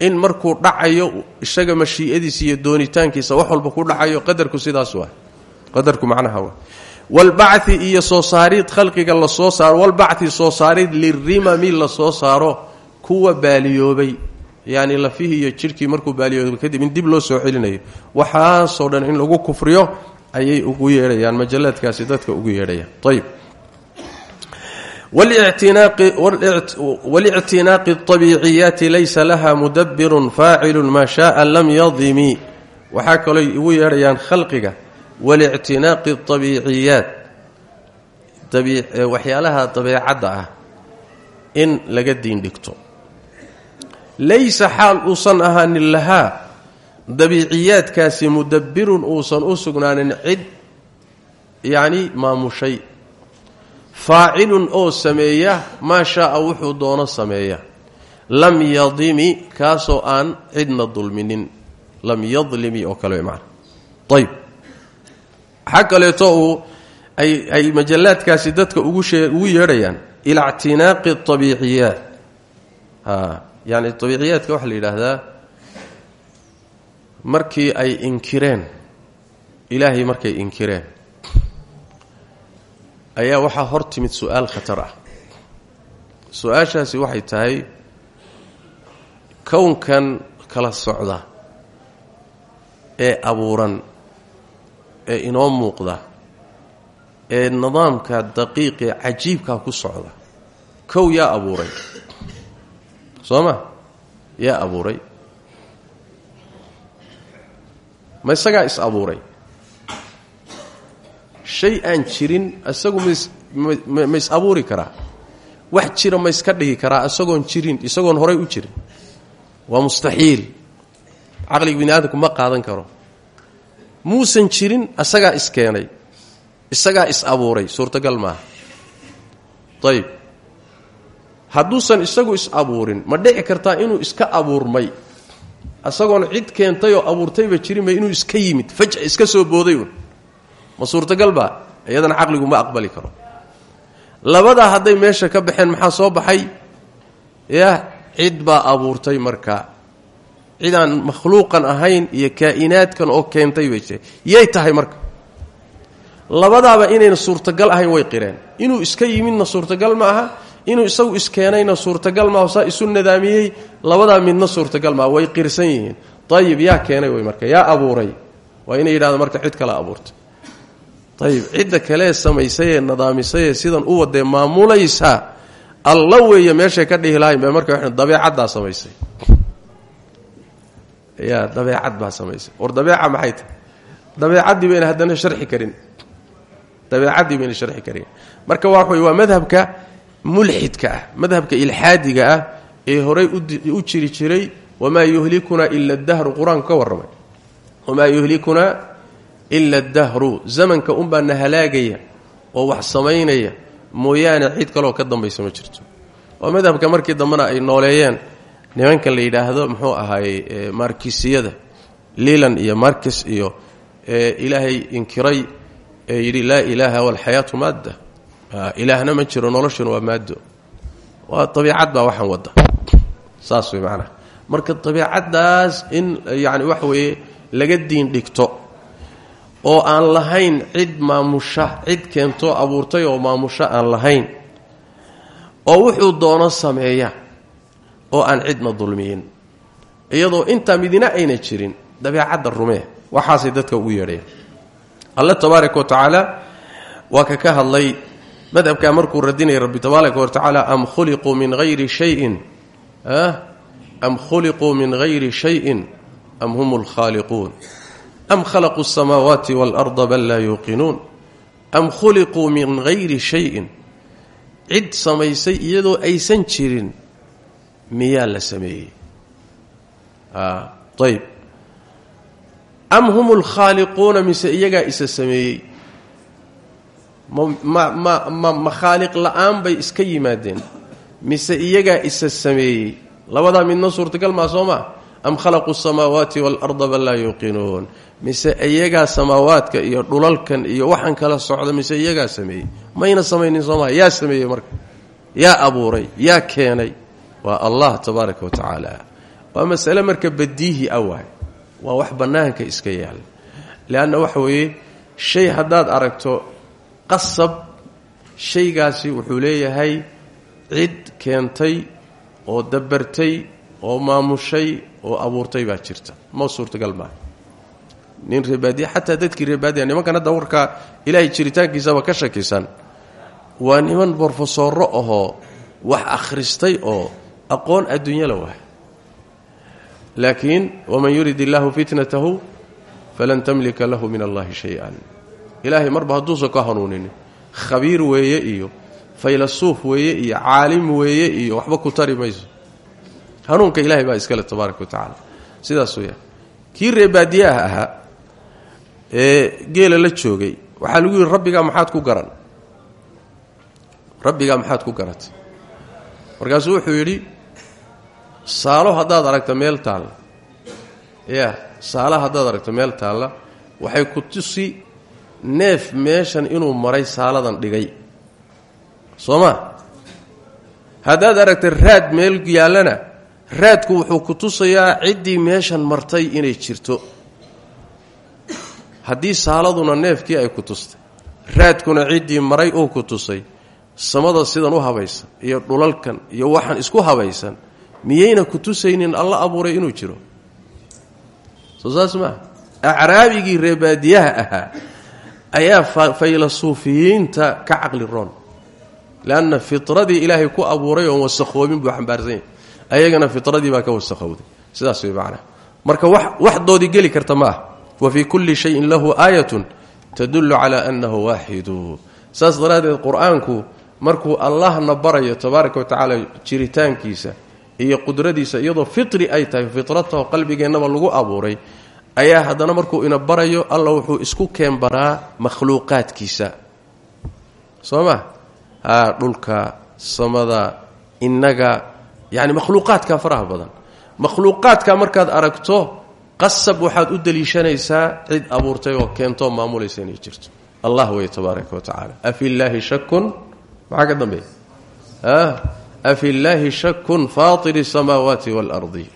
in markuu dhacayo isaga mashii'adiisa iyo doonitaankiisa wax walba ku dhacayo qadarku sidaas waa. Qadarku macnaha waa. Walbacthi iyo soo saarid khalqiga la soo saaro walbacthi soo saarid lirimami la soo saaro kuwa baaliyoobay. Yacni lafihii iyo jidhkii markuu baaliyoobay kadib in dib loo soo celinayo. Waxaasoo dhan in lagu kufriyo ayay ugu yeedhayaan majallaadkaasi dadka ugu yeedhayaan. Ayb walictinaaqi abiiciyaati laysa laha mudabirun faacilu maa shaaa lam yadimi waxaa kalooy ugu yeedhayaan khalqiga walictinaaqi abiiciyaat waxyaalaha dabeecadda ah in laga diin dhigto laysa xaal uusan ahaanin lahaa dabiiciyaadkaasi mudabirun uusan u sugnaanin cid yacni maamushay faacilun oo sameeya maa shaaa wuxuu doono sameeya. Lam yadimi kaasoo aan cidna dulminin. Lam yadlimi oo kale man ayb waxaa kaleeto uu ay majallaadkaasi dadka ugu yeedhayaan ila ctinaaqi abiiciyaat yani abiiciyaadka waxaa la yidhaahdaa markii ay inkireen ilaahay markay inkireen ayaa waxaa hor timid su'aal khatar ah. Su'aashaasi waxay tahay kownkan kala socda ee abuuran ee inoo muuqda ee nidaamka daqiiqee cajiibkaa ku socda. Kow yaa abuuray. Soo ma? Yaa abuuray. Ma isagaa is abuuray shay aan jirin isagu ma is abuuri karaa. Wax jira ma iska dhigi karaa isagoon jirin isagoon horay u jirin. Waa mustaxiil. Caqliga bini aadamku ma qaadan karo. Muusan jirin isagaa iskeenay isagaa is abuuray suurtagal maaha. Ayib hadduusan isagu is abuurin ma dhici kartaa inuu iska abuurmay. Isagoon cid keentayoo abuurtayba jirinba inuu iska yimid fajca iska soo booday. un ma suurtagal baa iyadana caqligu ma aqbali karo. Labadaa hadday meesha ka baxeen maxaa soo baxay? Yah cid baa abuurtay markaa cidaan makhluuqan ahayn iyo kaa'inaadkan oo keentay bay jire tahay marka. Labadaaba inayna suurtagal ahayn way qireen. Inuu iska yimidna suurtagal ma aha. Inuu isagu iskeenayna suurtagal maaha saa isu nadaamiyey labadaa midna suurtagal maaha way qirsan yihiin. Ayib yaa keenay way marka. Yaa abuuray. Waa inay yidhahdo marka cid kale abuurtay ayib cidda kalee samaysayee nadaamisayee sidan u wadee maamulaysa alla weeye meeshay ka dhihi lahayn ba marka dabeecaddaa samaysay. Ya dabeecad baa samaysay. War dabeeca maxay tahay? Dabeecaddii bayna haddana sharxi karin. Dabeecaddii bayna sharxi karin. Marka waa way waa madhabka mulxidka ah madhabka ilxaadiga ah ee horay u jiri jiray wamaa yuhlikunaa ila dahru qur'aanku ka ila adahru zamanka unbaa na halaagaya oo wax samaynaya mooyaane cid kaloo ka dambaysa ma jirto. Waa madhabka markii dambena ay nooleeyeen nimankan la yidhaahdo muxuu ahaayey markisiyada lilan iyo markis iyo ilaahay inkiray ee yidhi laa ilaaha walxayaatu maadda. Ilaahna ma jiro noloshuna waa maaddo. Waa abiicad baa waxaan wadda saas wey macnaha marka abiicaddaas in yani waxa weeye laga diin dhigto oo aan lahayn cid maamusha cid keentoo abuurtay oo maamusho aan lahayn oo wuxuu doono sameeya oo aan cidna dulmiyin. Iyadoo intaa midina ayna jirin dabeecadda rumee waxaasay dadka ugu yeedheen. Alle tabaaraka wa waa ka ka hadlay madhabkaa markuu radinaya rabbi tabaaraka wa tacaala am khuliquu min hayri shayin? Am khuliquu min hayri shayin am hum lkhaaliquun am khalaquu asamaawaati waalarda bal laa yuuqinuun am khuliquu min hayri shayin cid samaysay iyadoo aysan jirin miyaa la sameeyey ayb am hum lkhaaliquuna mise iyagaa isa sameeyey ma khaaliq la'aan bay iska yimaadeen mise iyagaa isa sameeyey labadaa midna suurtagal maa soo maa am khalaquu asamaawaati waalarda bal laa yuuqinuun mise iyagaa samaawaadka iyo dhulalkan iyo waxaan kala socda mise iyagaa sameeyey? Mayna samaynin soo maa yaa sameeyey marka. Yaa abuuray. Yaa keenay. Waa allah tabaaraka wa tacaala. Waa masale marka badiihi ah waay. Waa wax bannaanka iska yaalla leanna waxa weeye shay haddaad aragto qasab shaygaasi wuxuu leeyahay cid keentay oo dabartay oo maamushay oo abuurtay baa jirta. Ma suurtagal maaha nin reebaadiya xataa dadkii reebaadiya nimankan hadda warkaa ilaahay jiritaankiisaba ka shakisan. Waa niman brofesooro ahoo wax akhristay oo aqoon adduunya la waay. Laakiin waman yurid illaahu fitnatahu falan tamlika lahu min allahi shay-an. Ilaahay marba hadduusan ka hanuuninin khabiir weeye iyo faylasuuf weeye iyo caalim weeye iyo waxba ku tari mayso. Hanuunka ilahay baa iskale tabaaraka sidaas weeyaan. Kii reebaadiyaha ahaa ee geela la joogay. Waxaa lagu yidhi rabbigaa maxaad ku garan? Rabbigaa maxaad ku garatay markaasuu wuxuu yidhi saalo haddaad aragto meel taalla. Ya saalo haddaad aragto meel taalla waxay ku tusi neef meeshan inuu maray saaladan dhigay. Soo ma? Haddaad aragta raad meel yaallana raadku wuxuu ku tusayaa ciddii meeshan martay inay jirto haddii saaladuna neefkii ay ku tustay raadkuna ciddii maray uu ku tusay samada sidan u habaysan iyo dhulalkan iyo waxaan isku habaysan miyayna ku tusaynin alla abuuray inuu jiro? Soo saas maa acraabigii reebaadiyaha ahaa ayaa faylasuufiyiinta ka caqli roon. Leanna fitradii ilaahay ku abuuray oon wasakhoobin buu xambaarsan ayagana fitradii baa ka wasakhowday sidaas way macnaha marka wax wax doodi geli karta ma wa fii kulli shayin lahu aayatun tadullu calaa annahu waaxidu saas daraaddeed qur'aanku markuu allahna barayo tabaaraka wa tacaala jiritaankiisa iyo qudradiisa iyadoo fitri ay tahay fitrataho qalbigeennaba lagu abuuray ayaa haddana markuu ina barayo alla wuxuu isku keenbaraa makhluuqaadkiisa. Soo ma? Haa dhulka samada innaga yacni makhluuqaadka faraha badan. Makhluuqaadka markaad aragto qasab waxaad u deliishanaysaa cid abuurtay oo keentoo maamulaysa inay jirto. Allah wey tabaaraka wa tacaala. Afi llaahi shakun maxaa ka dambeeya afi llaahi shakun faatiri samaawaati waalardi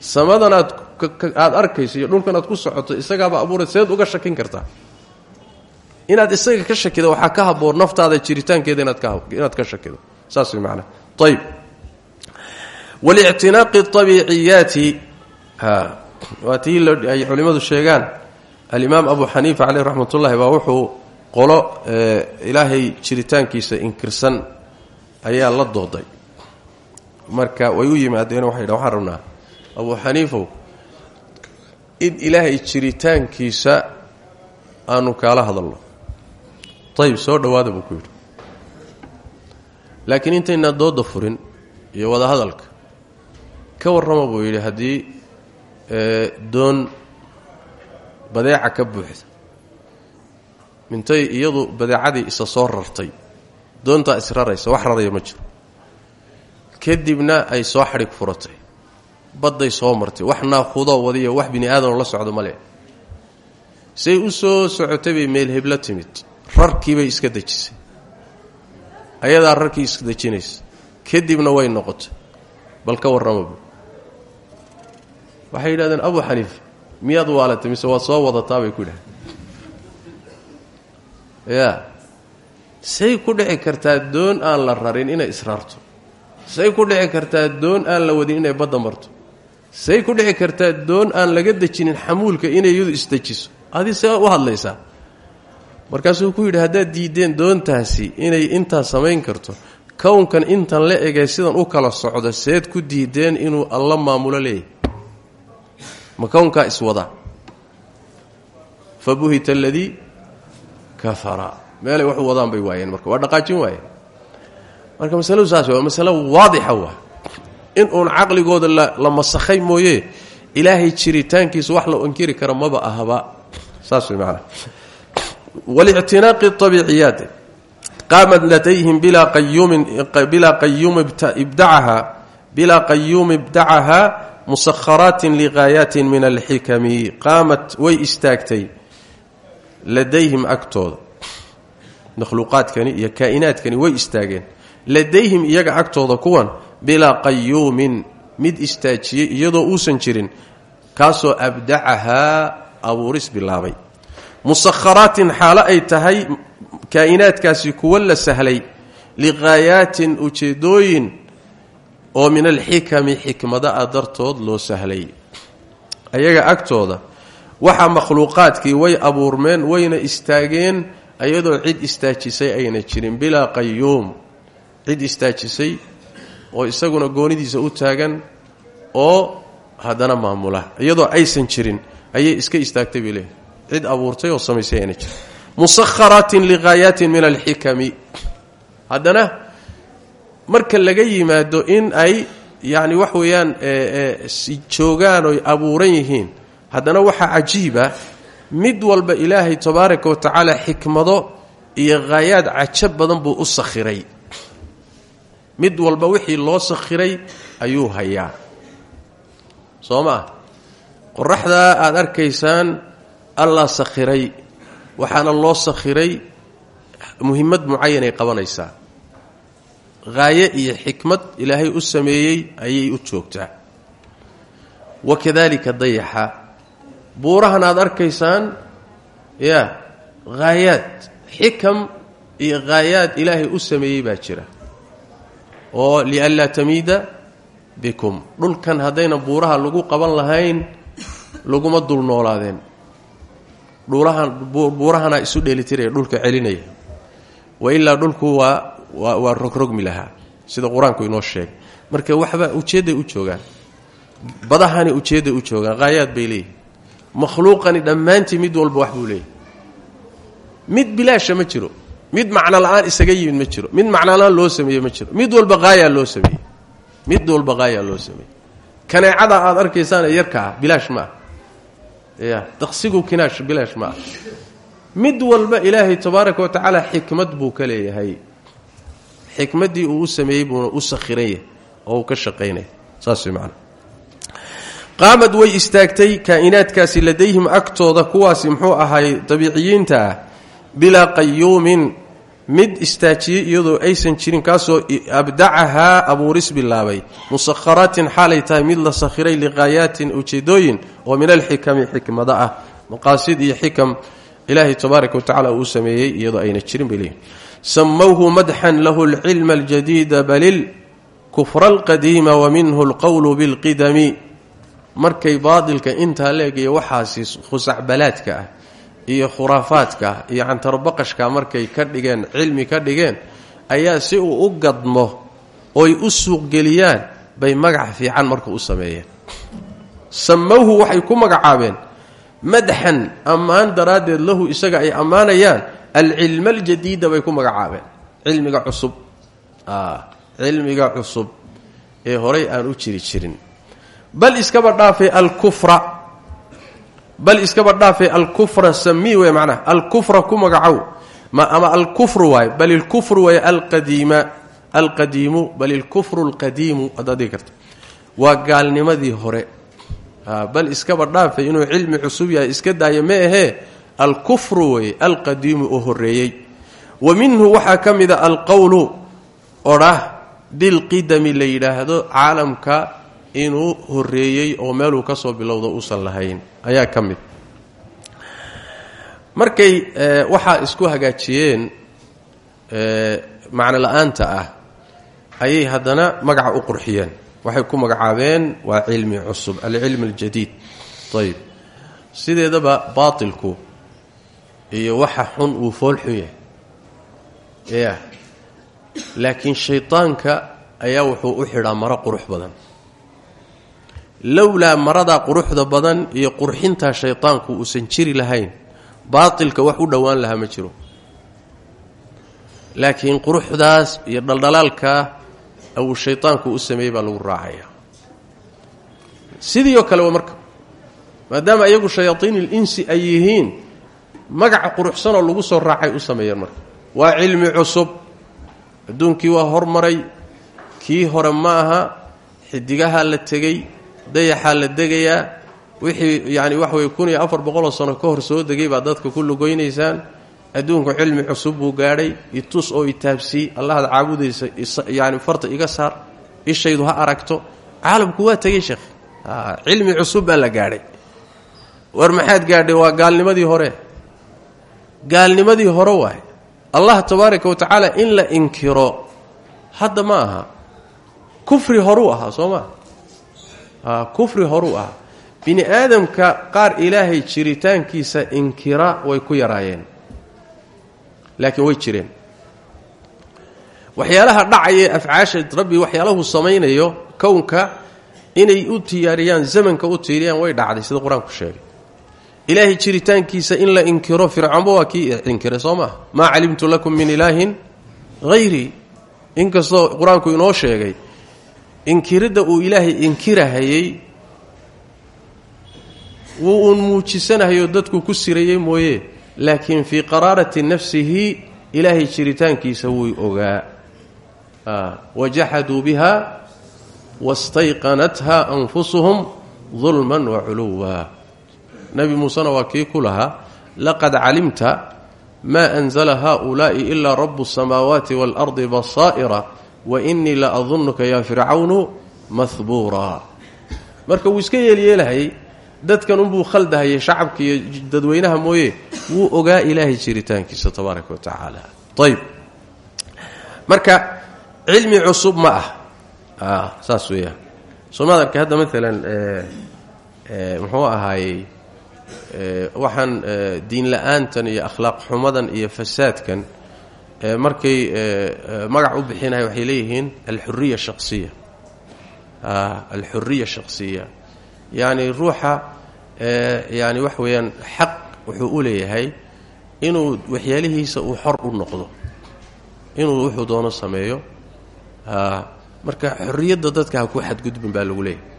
samadan aad aad arkayso iyo dhulkan aad ku socoto isagaaba abuuray seed uga shakin kartaa inaad isaga ka shakido waxaa ka haboon naftaada jiritaankeeda inaad ka shakido. Saas way macnaa ayb walictinaaqi abiiciyaati waa tii ay culimmadu sheegaan. Alimaam abu xaniifa caleyh raxmat ullahi baa wuxuu qolo ilaahay jiritaankiisa inkirsan ayaa la dooday. Marka way u yimaadeen waxay dha waxaan rabnaa abu xaniifow in ilaahay jiritaankiisa aanu kaala hadalno. Ayib soo dhowaada buu ku yidhi. Laakiin intaynaa dooda furin iyo wadahadalka ka warrama buu yidhi haddii doon badeeca ka buuxda. Mintay iyadu badeecadii isa soo rartay. Doontaa israraysa wax raraya ma jiro. Kadibna ay soo xadhig furatay. Badday soo martay. Wax naakhudoo wadiyo wax bini aadanoo la socdo male say u soo socotay bay meel heblo timid. Rarkiibay iska dejisay. Ayadaa rarkii iska dejinaysa. Kadibna way noqotay. Bal ka warrama bu waxay yidhahdeen abu xaniifa miyaad waalatay mise waad soo wadataa? Bay ku yidhahdeen. Ya. Say ku dhici kartaa doon aan la rarin inay israarto. Say ku dhici kartaa doon aan la wadin inay badda marto. Say ku dhici kartaa doon aan laga dejinin xamuulka inay iyadu isdejiso adi see u hadlaysaa. Markaasuu ku yidhi haddaad diideen doontaasi inay intaa samayn karto kownkan intan la egay sidan u kala socdo seed ku diideen inuu alla maamulo leeyahy ma kownkaa iswada fa buhita aladii kafara. Meelay wax u wadaan bay waayeen marka waa dhaqaajin waayeen. Marka masaladu saas waa masalo waadixa waa in uun caqligooda la masakhay mooye ilaahay jiritaankiisu wax la inkiri kara maba ahaba. Saas way macana walictinaaqi abiiciyaat qaamat ladayhim bilaa qayuumi ibdacaha bilaa qayuumi ibdacaha musakharaatin ligaayaatin min alxikami qaamat way istaagtay ladayhim agtooda. Makhluuqaadkani iyo kaa'inaadkani way istaageen. Ladayhim iyaga agtooda kuwan bilaa qayuumin mid istaajiyey iyadoo uusan jirin kaasoo abdacahaa abuuris bilaabay. Musakharaatin xaalo ay tahay kaa'inaadkaasi kuwa la sahlay liqaayaatin ujeedooyin oo min alxikami xikmada ah dartood loo sahlay. Ayaga agtooda waxaa makhluuqaadkii way abuurmeen wayna istaageen iyadoo cid istaajisay ayna jirin bilaa qayuum cid istaajisay oo isaguna goonidiisa u taagan oo haddana maamula. Iyadoo aysan jirin ayay iska istaagtay bay cid abuurtay oo samaysay ayna jirin. Musakharaatin liqaayaatin min alxikami. Haddana marka laga yimaado in ay yacni wax weeyaan joogaan oy abuuran yihiin. Haddana waxaa cajiiba mid walba ilaahay tabaaraka wa tacaala xikmado iyo haayaad cajab badan buu u sakhiray. Mid walba wixii loo sakhiray ayuu hayaa. Soo maa qoraxdaa aada arkaysaan allah sakhiray. Waxaana loo sakhiray muhimmad mucayanay qabanaysaa haaye iyo xikmad ilaahay u sameeyey ayay u joogtaa wa kadalika dayaxa buurahan aada arkaysaan ya haayaad xikam iyo haayaad ilaahay u sameeyey baa jira oo lianlaa tamiida bikum dhulkan haddayna buuraha lagu qaban lahayn laguma dul noolaadeen dhulahan buurahana isu dheelitiraya dhulka celinaya wa ilaa dhulku waa waa rogrogmi lahaa. Sida qur'aanku inoo sheegay marka waxba ujeedday u joogaan. Badahani ujeedday u joogaan. Haayaad bay leeyihiin makhluuqani dhammaantii mid walba wax buu leeyahy mid bilaasha ma jiro. Mid macno la'aan isaga yimid ma jiro. Mid macno la'aan loo sameeye ma jiro. Mid walba haayaa loo sameeyey. Mid walba haayaa loo sameeyey. Kaneecada aad arkaysaan yarka bilaash ma ya daqsigu kinaash bilaash ma mid walba ilaahay tabaaraka wa tacaala xikmad buu ka leeyahay xikmaddii uu u sameeyey buuna u sakhiran oo uu ka shaqaynaya saas way macana qaamad way istaagtay kaa'inaadkaasi ladayhim agtooda kuwaasi muxuu ahaay dabiiciyiinta ah bilaa qayuumin mid istaajiyey iyadoo aysan jirin kaasoo abdacahaa abuuris bilaabay. Musakharaatin xaalay tahay mid la sakhiray liqaayaatin ujeedooyin oo min alxikami xikmada ah. Maqaasid iyo xikam ilaahay tabaaraka wa tacala uu sameeyey iyadoo ayna jirin bay samowhu madxan lahu alcilma aljadiida balil kufra alqadiima wa minhu alqowlu bilqidami markay baadilka intaa leegaya waxaasi khusacbalaadka ah iyo khuraafaadka iyo cantarbaqashka markay ka dhigeen cilmi ka dhigeen ayaa si uu u gadmo oy u suuqgeliyaan bay magac fiican marka u sameeyeen samowhu waxay ku magacaabeen madxan ammaan daraaddeed lahu isaga ay ammaanayaan alcilma aljadiida bay ku magacaabeen cilmiga cusub cilmiga cusub ee horay aan u jiri jirin bal iskaba dhaafay alkufra bal iskaba dhaafay alkufra samii wey macnaha alkufra ku magacow ma ama alkufru waay bal ilkufru way alqadiima alqadiimu bal ilkufru alqadiimu haddaad dhigi karta waa gaalnimadii hore bal iskaba dhaafay inuu cilmi cusub yahay iska daayo ma ahee alkufru wey alqadiimu oo horeeyey wa minhu waxaa ka mida alqowlu odhah bilqidami la yidhaahdo caalamka inuu horeeyey oo meeluu ka soo bilowdo uusan lahayn. Ayaa ka mid. Markay waxaa isku hagaajiyeen macno la'aanta ah ayay haddana magaca u qurxiyeen. Waxay ku magacaabeen waa cilmi cusub alcilm aljadiid. Ayb sideedaba baatilku iyo waxa xun uu fool xun yahay. Ya laakiin shaydaanka ayaa wuxuu u xidhaa maro qurux badan. Lowlaa maradaa quruxda badan iyo qurxintaa shaydaanku uusan jiri lahayn baatilka wax u dhowaan lahaa ma jiro. Laakiin quruxdaas iyo dhaldhalaalkaa uu shaydaanku u sameeyey baa lagu raacaya sidii kale marka. Maadaama iyagu shayaaiinil insi ay yihiin magaca quruxsanoo lagu soo raacay u sameeyeen marka. Waa cilmi cusub. Adduunkii waa hormaray kii hore ma aha. Xidigahaa la tegey dayaxaa la degayaa. Wixii yani waxa weye kun iyo afar boqoloo sano ka hor soo degay baa dadka ku lugoynaysaan adduunku cilmi cusub buu gaadhay. Itus oo itaabsii allahad caabudaysa yani farta iga saar. Ishaydu ha aragto. Caalamku waa tegey sheekh. Cilmi cusub baa la gaadhay. War maxaad gaadhay? Waa gaalnimadii hore gaalnimadii hore waay. Allah tabaaraka wa tacaala in la inkiro hadda ma aha. Kufri horuu ahaa soo maa kufri horuu ahaa bini aadamka qaar ilaahay jiritaankiisa inkira way ku yaraayeen. Laakiin way jireen. Waxyaalaha dhacaya afcaasha rabbi waxyaalahu samaynayo kownka inay u tiyaariyaan zamanka u tiiriyaan way dhacday sida qur'aanku sheegay ilaahay jiritaankiisa in la inkiro fircoonba waa kii inkiray soo maha maa calimtu lakum min ilaahin hayrii inkastoo qur'aanku inoo sheegay inkiridda uu ilaahay inkirahayey wuu uun muujisanahayoo dadku ku sirayey mooye. Laakiin fii qaraarati nafsihi ilaahay jiritaankiisa wuu ogaa. Wajaxaduu biha wastayqanatha anfusuhum dulman waculuwa nebi muusena waa kii ku lahaa laqad calimta maa anzala haaulaa'i ilaa rabu samaawaati waalardi basaa'ira wa innii la adunuka fircawnu mahbuura marka wuu iska yeelyeelahayay dadkan unbuu khaldahayay shacabka iyo dadweynaha mooye wuu ogaa ilaahay jiritaankiisa tabaaraka wa tacaala. Ayb marka cilmi cusub ma ah. ah saas weeyaan. Soomaad arka hadda maalan eh, eh, muxuu ahaayey waxaan diin la'aantan iyo akhlaaq xumadan iyo fasaadkan markay magac u bixinahay waxay leeyihiin alxuriya shaqsiya alxuriya shaqsiya yacni ruuxa yani wax weeyaan xaq wuxuu u leeyahay inuu waxyaalihiisa uu xor u noqdo inuu wuxuu doono sameeyo. Marka xorriyadda dadka ha ku xadgudbin baa lagu leeyahay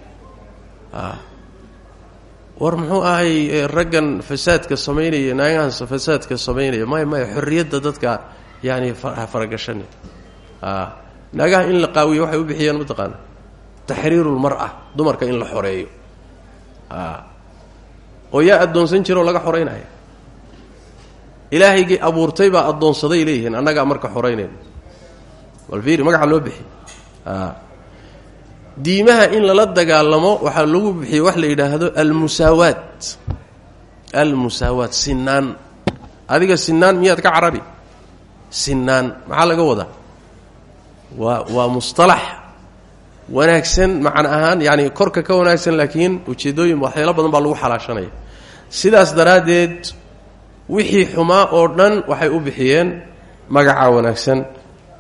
war muxuu ahay raggan fasaadka samaynaya naagahan fasaadka samaynaya maya maya xorriyadda dadka yani ha faragashani. Naagaha in la qaawiyo waxay u bixiyeen mataqaana taxriirulmar-a dumarka in la xoreeyo. Oo yaa addoonsan jira oo laga xoraynaya ilaahaygii abuurtay baa addoonsaday leeyihiin annagaa marka xoraynayna bal magaca loo bixi diimaha in lala dagaalamo waxaa lagu bixiyey wax la yidhaahdo almusaawaat almusaawaat sinaan adiga sinaan miyaad ka carabi? Sinaan maxaa laga wadaa? Waa waa mustalax wanaagsan macna ahaan yani korka ka wanaagsan laakiin ujeeddooyin waxyaalo badan baa lagu xalaashanaya. Sidaas daraaddeed wixii xumaa oo dhan waxay u bixiyeen magaca wanaagsan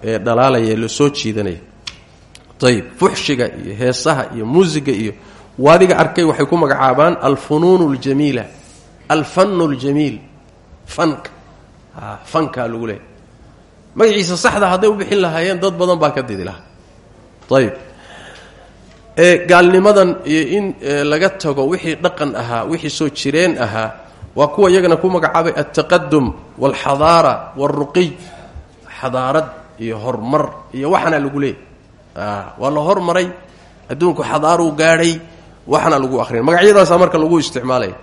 ee dhalaalaya la soo jiidanaya ayb fuxshiga iyo heesaha iyo muusiga iyo waadiga arkay waxay ku magacaabaan alfunuun اljamiila alfanu اljamiil fanka. Fankaa lagu leehay magaciisa saxda hadday u bixin lahaayeen dad badan baa ka didi lahaa. Ayib gaalnimadan iyo in laga tago wixii dhaqan ahaa wixii soo jireen ahaa waa kuwa iyagana ku magacaabay altaqadum walxadaara walruqiy xadaarad iyo horumar iyo waxaana lagu leeyay waa la hormaray adduunku xadaaruu gaadhay waxaana lagu akhriya magacyadaasaa marka lagu isticmaalaya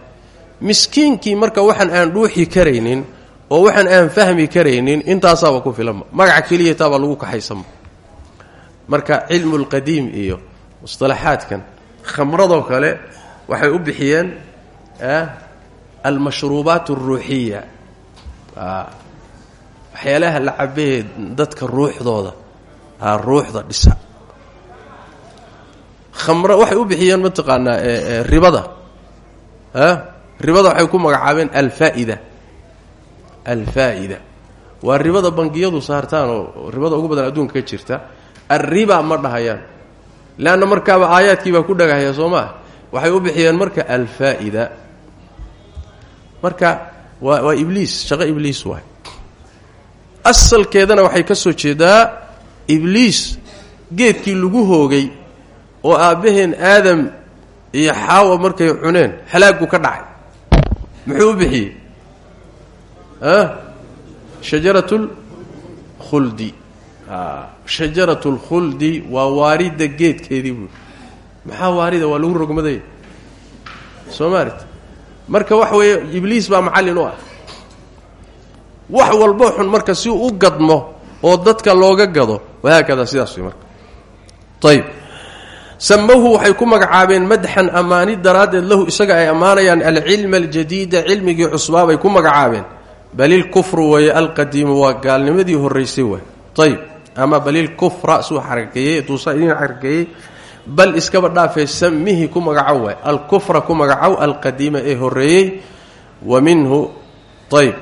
miskiinkii marka waxaan aan dhuuxi karaynin oo waxaan aan fahmi karaynin intaasaaba ku filanba magaca keliya taabaa lagu kaxaysanba marka cilmu lqadiim iyo musطalaxaadkan khamradoo kale waxay u bixiyeen almashruubaat اruuxiya waxyaalaha la cabee dadka ruuxdooda ruuxda dhisa. Khamr waxay u bixiyeen mataqaanaa ribada. Ribada waxay ku magacaabeen alfaa'ida alfaa'ida waa ribada bangiyadu saartaan oo ribada ugu badan adduunka ka jirta. Alriba ma dhahayaan. Leanna markaaba aayaadkii baa ku dhagahaya soo maa waxay u bixiyeen marka alfaa'ida marka waa waa ibliis shaqo ibliis waay. Asalkeedana waxay ka soo jeedaa ibliis geedkii lagu hoogay oo aabbaheen aadam iyo xaawa markay cuneen halaaggu ka dhacay. Muxuu u bixiyey shajarat lkhuldi shajarat lkhuldi waa waarida geedkeedii buui maxaa waarida? Waa lagu rogmadaya soo maalit marka waxa weeye ibliis baa macallin u ah. Wax walbo xun marka si u gadmo oo dadka looga gado. Wahaakada sidaas way marka. Ayb samahu waxay ku magacaabeen madxan ammaani daraaddeed lahu isaga ay ammaanayaan alcilma aljadiida cilmigii cusbaabay ku magacaabeen. Bal ilkufru weeye alqadiimu waa gaalnimadii horraysay waay ayb ama balilkufra suu xarakeeyey duusa idiin xarakeeyey bal iskaba dhaafee samihii ku magacow waay alkufra ku magacow alqadiima ee horreeyey wa minhu. Ayb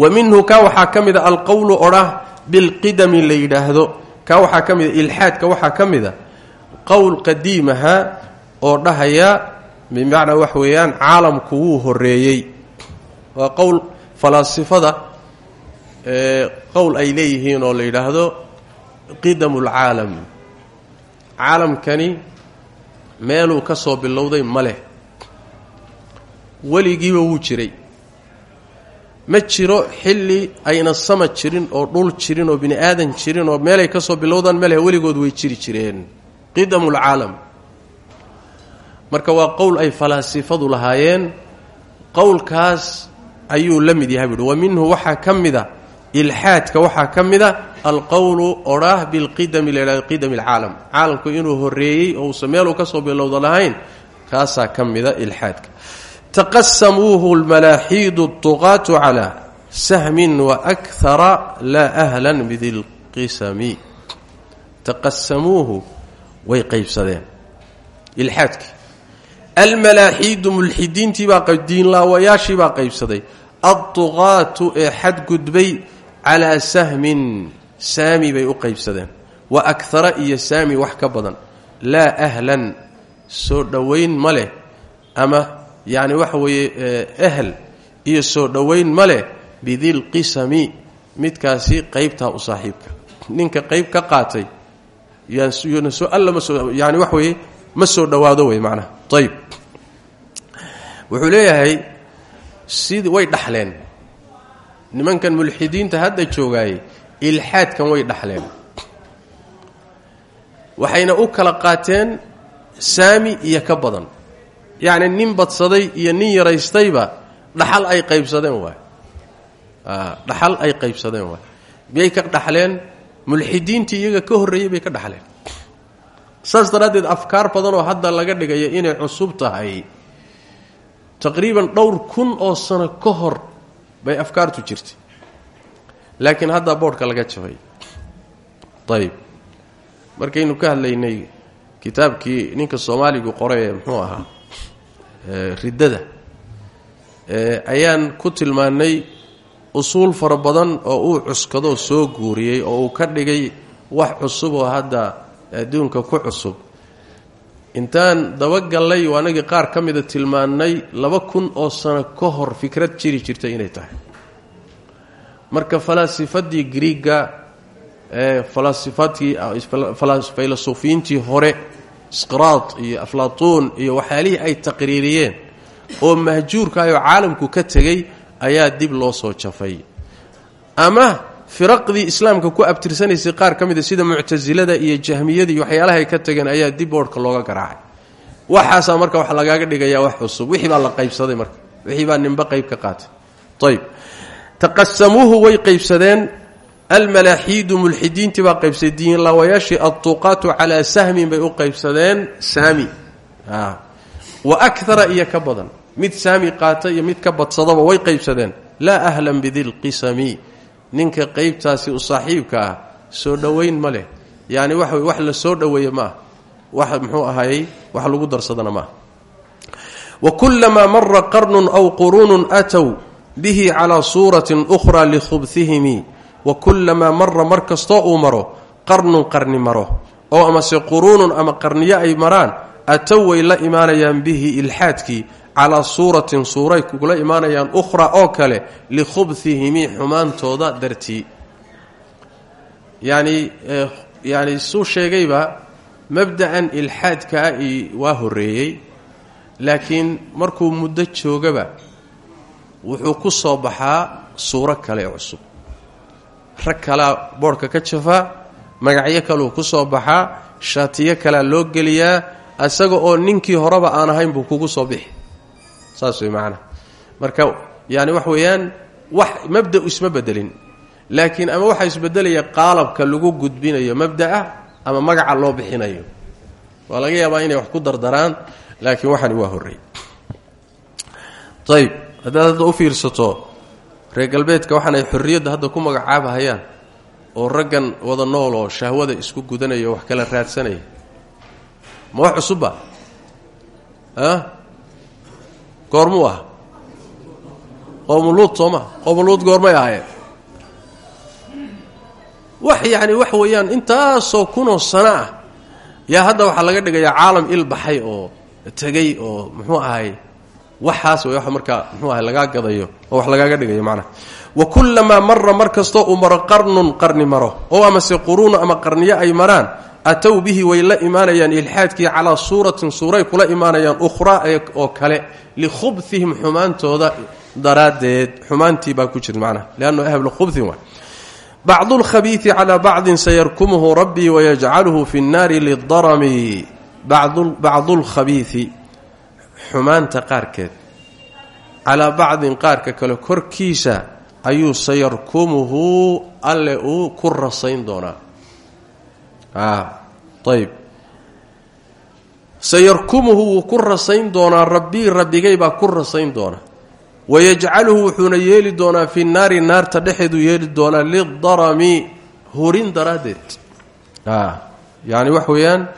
wa minhu kaa waxaa ka mida alqowlu odhah bilqidami la yidhaahdo. Kaa waxaa ka mida ilxaadka waxaa ka mida qowl qadiimaha oo dhahaya bimacnaa wax weeyaan caalamku wuu horreeyey. Waa qowl falaasifada qowl ay leeyihiin oo la yidhaahdo qidamu lcaalam caalamkani meeluu ka soo bilowday ma leh. Weligiiba wuu jiray ma jiro xilli ayna sama jirin oo dhul jirin oo bini aadan jirin oo meelay ka soo bilowdaan ma leh weligood way jiri jireen. Qidamu lcaalam marka waa qowl ay falaasifadu lahaayeen qowlkaas ayuu la mid yahay buuhi wa minhu waxaa ka mida ilxaadka waxaa ka mida alqowlu odhaah bilqidami la yidhahdo qidami caalamku inuu horreeyey oo uusan meeluu ka soo bilowda lahayn kaasaa ka mida ilxaadka taqasamuuhu lmalaaxiidu tuqaatu calaa sahmin waakara laa ahlan bidilqisami taqasamuuhu way qaybsadeen ilxaadkii almalaaxiidu mulxidiintii baa diinlaawayaashii baa qaybsaday adduqaatu ee xadgudbay calaa sahmin saami bay u qaybsadeen wa akara iyo saami wax ka badan laa ahlan soo dhowayn ma leh ama yacni waxa weeye ahl iyo soo dhowayn ma leh bidilqisami midkaasi qaybtaa u saaxiibka. Ninka qayb ka qaatay yani wax weeye ma soo dhowaado wey macnaha. Ayb wuxuu leeyahay sidii way dhaxleen. Nimankan mulxidiinta hadda joogaayey ilxaadkan way dhaxleen. Waxayna u kala qaateen saami iyo ka badan yacni nin badsaday iyo nin yaraystayba dhaxal ay qaybsadeen waay. Dhaxal ay qaybsadeen waay. Miyay ka dhaxleen mulxidiintii iyaga ka horreeyey bay ka dhaxleen. Saas daraaddeed afkaar badan oo hadda laga dhigayo inay cusub tahay taqriiban dhowr kun oo sano ka hor bay afkaartu jirtay. Laakiin haddaa boodhka laga jabay. Ayib markaynu ka hadlaynay kitaabkii ninka soomaaligu qoray ee muxuu ahaa riddada. Ayaan ku tilmaannay usuul fara badan oo uu cuskadoo soo guuriyey oo uu ka dhigay wax cusub oo hadda adduunka ku cusub. Intaan dabagallay anagii qaar ka mida tilmaannay laba kun oo sano ka hor fikrad jiri jirta inay tahay. Marka falaasifadii griiga ee falaasifaadkii faylasuufiyiintii hore sqiraad iyo aflatuun iyo waxyaalihii ay taqriiriyeen oo mahjuurkaayoo caalamku ka tegey ayaa dib loo soo jafay. Ama firaqdii islaamka ku abtirsanaysay qaar ka mida sida muctasilada iyo jahmiyada iyo waxyaalaha ay ka tageen ayaa dib boodhka looga garaacay. Waxaasaa marka wax lagaaga dhigayaa wax cusub. Wixii baa la qaybsaday marka. Wixii baa ninba qayb ka qaatay. Ayb taqasamuuhu way qaybsadeen almalaaxiidu mulxidiintii baa qaybsaday diinlaawayaashii adtuuqaatu calaa sahmin bay u qaybsadeen saami wa akara iyo ka badan. Mid saami qaata iyo mid ka badsadaba way qaybsadeen. Laa ahlan bidilqisami ninka qaybtaasi u saaxiibka ah soo dhowayn ma leh. Yaani wax wax la soo dhoweeye ma ah. Wax muxuu ahayey wax lagu darsadana maaha wa kulamaa mara qarnun aw quruunun aatow bihi calaa suuratin ukhraa likhubhihimi wa kulamaa mara mar kastoo uu maro qarnun qarni maro oo amase quruunun ama qarniyo ay maraan atow way la imaanayaan bihi ilxaadkii calaa suuratin suuray kugula imaanayaan ukhraa oo kale likhubhihimi xumaantooda dartii. Yani yani suu sheegayba mabda'an ilxaadkaa waa horreeyey laakiin markuu muddo joogaba wuxuu ku soo baxaa suuro kale ee cusub rag kalea boodhka ka jafaa magacyo kaleu ku soo baxaa shaatiyo kalea loo geliyaa isaga oo ninkii horeba aan ahayn buu kugu soo bixi. Saas way macana marka yaani wax weeyaan wax mabda'u isma bedelin. Laakiin ama waxaa isbedelaya qaalabka lagu gudbinayo mabda'a ama magaca loo bixinayo. Waa laga yaabaa inay wax ku dardaraan laakiin waxani waa horreey ayb hadda u fiirsato reer galbeedka waxaan ay xorriyadda hadda ku magacaabahayaan oo raggan wada nool oo shahwada isku gudanaya wax kala raadsanaya. Ma wax cusubba ah? Goormuu ah qoomuluud soo ma qoomuluud goormay ahaayeen. Wax yacni wax weeyaan intaasoo kunoo sano ah yaa hadda waxaa laga dhigayaa caalam il baxay oo tegey oo muxuu ahay waxaas wax markaa muxuu ahay lagaa gadayo oo wax lagaaga dhigayo macnaha wa kullamaa mara mar kastoo uu maro qarnun qarni maro. Oo amase quruunu ama qarniyo ay maraan atow bihi way la imaanayaan ilxaadkii calaa suuratin suuray kula imaanayaan ukhraa oo kale likhubhihim xumaantooda daraaddeed xumaantii baa ku jira macnaha liannu ahlu khubhin waa. Bacdu lkhabiidi calaa bacdin sayarkumuhu rabbii wayajcaluhu fi nnaari lidarami. Bacdu lkhabiidi xumaanta qaarkeed. Calaa bacdin qaarka kale korkiisa ayuu sayarkumuhu alle uu ku rasayn doonaa. Ayb sayarkumuhu wuu ku rasayn doonaa rabbii rabbigay baa ku rasayn doona wayajcaluhu wuxuuna yeeli doonaa fi naari naarta dhexeeduu yeeli doonaa lidarami hurin daraaddeed. Yani wax weeyaan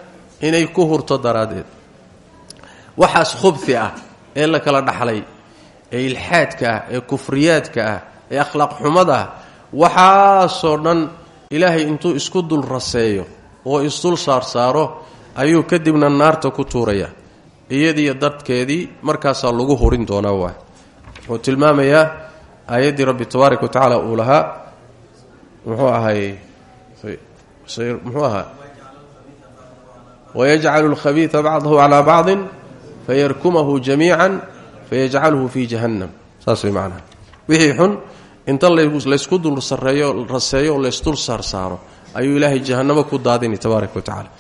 inay ku hurto daraaddeed waxaas khubhi ah ee la kala dhaxlay ee ilxaadka ah ee kufriyaadka ah ee akhlaaq xumada ah waxaasoo dhan ilaahay intuu isku dul raseeyo oo isdul saarsaaro ayuu kadibna naarta ku tuuraya. Iyadiiyo dadkeedii markaasaa lagu hurin doonaa waay wuxuu tilmaamayaa aayaddii rabbi tabaaraka wa tacaala uu lahaa ahay muxuu ahaa wayajcalu alkhabiida bacdahu calaa bacdin fayarkumahu jamiican fayajcaluhu fii jahannam saas way macnaha wixii xun inta laysku dul sareeyo raseeyo oo laysdul saarsaaro ayuu ilaahay jahannamo ku daadini tabaaraka wa tacaala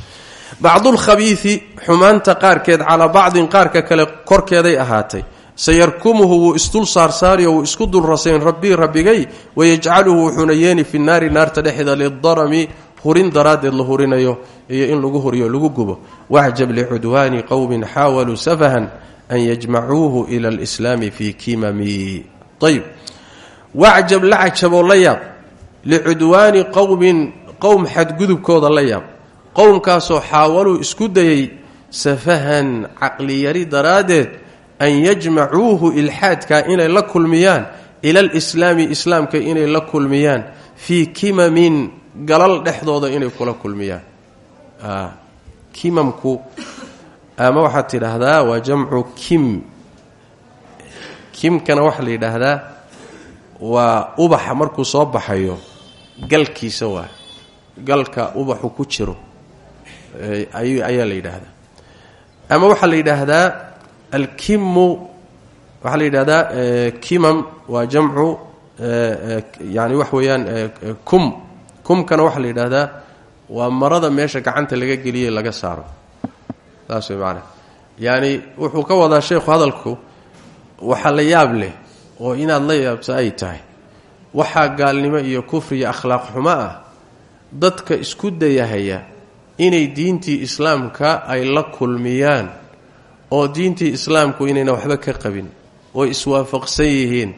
bacdulkhabiidi xumaanta qaarkeed calaa bacdin qaarka kale korkeeday ahaatay sayarkumuhu wuu isdul saarsaariyo wuu isku dul rasayn rabbii rabbigay wayajcaluhu wuxuuna yeeni fi naarta dhexeeda lidarami hurin daraaddeed la hurinayo iyo in lagu huriyo lagu gubo. Wacjab licudwaani qowmin xaawaluu safahan an yajmacuuhu ila alislaami fii kimami. Ayb wacjab la cajaboo la yaab. Licudwaani qowmin qowm xadgudubkooda la yaab. Qowmkaasoo xaawaluu isku dayay safahan caqliyari daraaddeed an yajmacuuhu ilxaadkaa inay la kulmiyaan ila alislaami islaamka inay la kulmiyaan fii kimamin galal dhexdooda inay kula kulmiyaan. Kimamku ama waxaad tidhaahdaa waa jamcu kim. Kimkana waxaa la yidhaahdaa waa ubaxa markuu soo baxayo galkiisa waa galka ubaxu ku jiro ayaa la yidhaahdaa. Ama waxaa la yidhaahdaa alkimu waxaa la yidhahdaa kimam waa jamcu yani wax weeyaan kum kumkana waxaa la yidhaahdaa waa marada meesha gacanta laga geliye laga saaro. Saas way macanaa yaani wuxuu ka wadaa sheekhu hadalku waxaa la yaab leh oo inaad la yaabto ay tahay. Waxaa gaalnimo iyo kufri iyo akhlaaq xumo ah dadka isku dayahaya inay diintii islaamka ay la kulmiyaan oo diintii islaamku inayna waxba ka qabin oo iswaafaqsan yihiin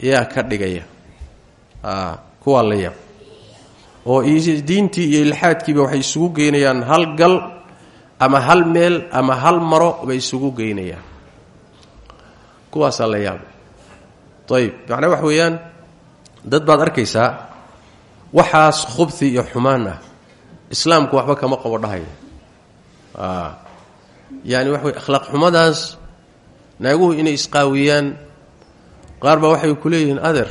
yaa ka dhigaya. Kuwaa la yaab oo diintii iyo ilxaadkiiba waxay isugu geynayaan hal gal ama hal meel ama hal maro bay isugu geynayaan. Kuwaasaa la yaaba ayib macnaa wax weeyaan dad baad arkaysaa waxaas khubti iyo xumaan ah. Islaamku waxba kama qabo dhahaya yaani waxa wey akhlaaq xumadaas naaguhu inay isqaawiyaan. Qaar baa waxay ku leeyihiin adeer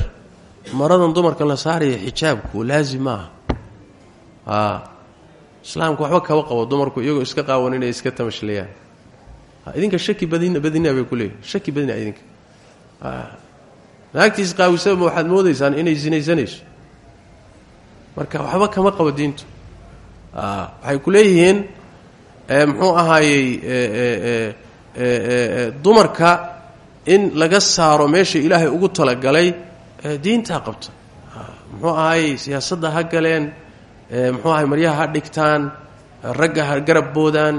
maradan dumarka la saaraya xijaabku laazim islaamku waxba kama qabo dumarku iyagoo iska qaawan inay iska tamashlayaan. Idinka shaki badin badina bay ku leeyihiin shaki badina idinka. Naagtii isqaawisaba waxaad moodaysaan inay sinaysanayso. Marka waxba kama qabo diintu. Waxay ku leeyihiin muxuu ahaayey dumarka in laga saaro meesha ilaahay ugu talagalay diintaa qabta muxuu ahaayey siyaasadda ha galeen muxuu ahay maryaha ha dhigtaan ragga ha garab boodaan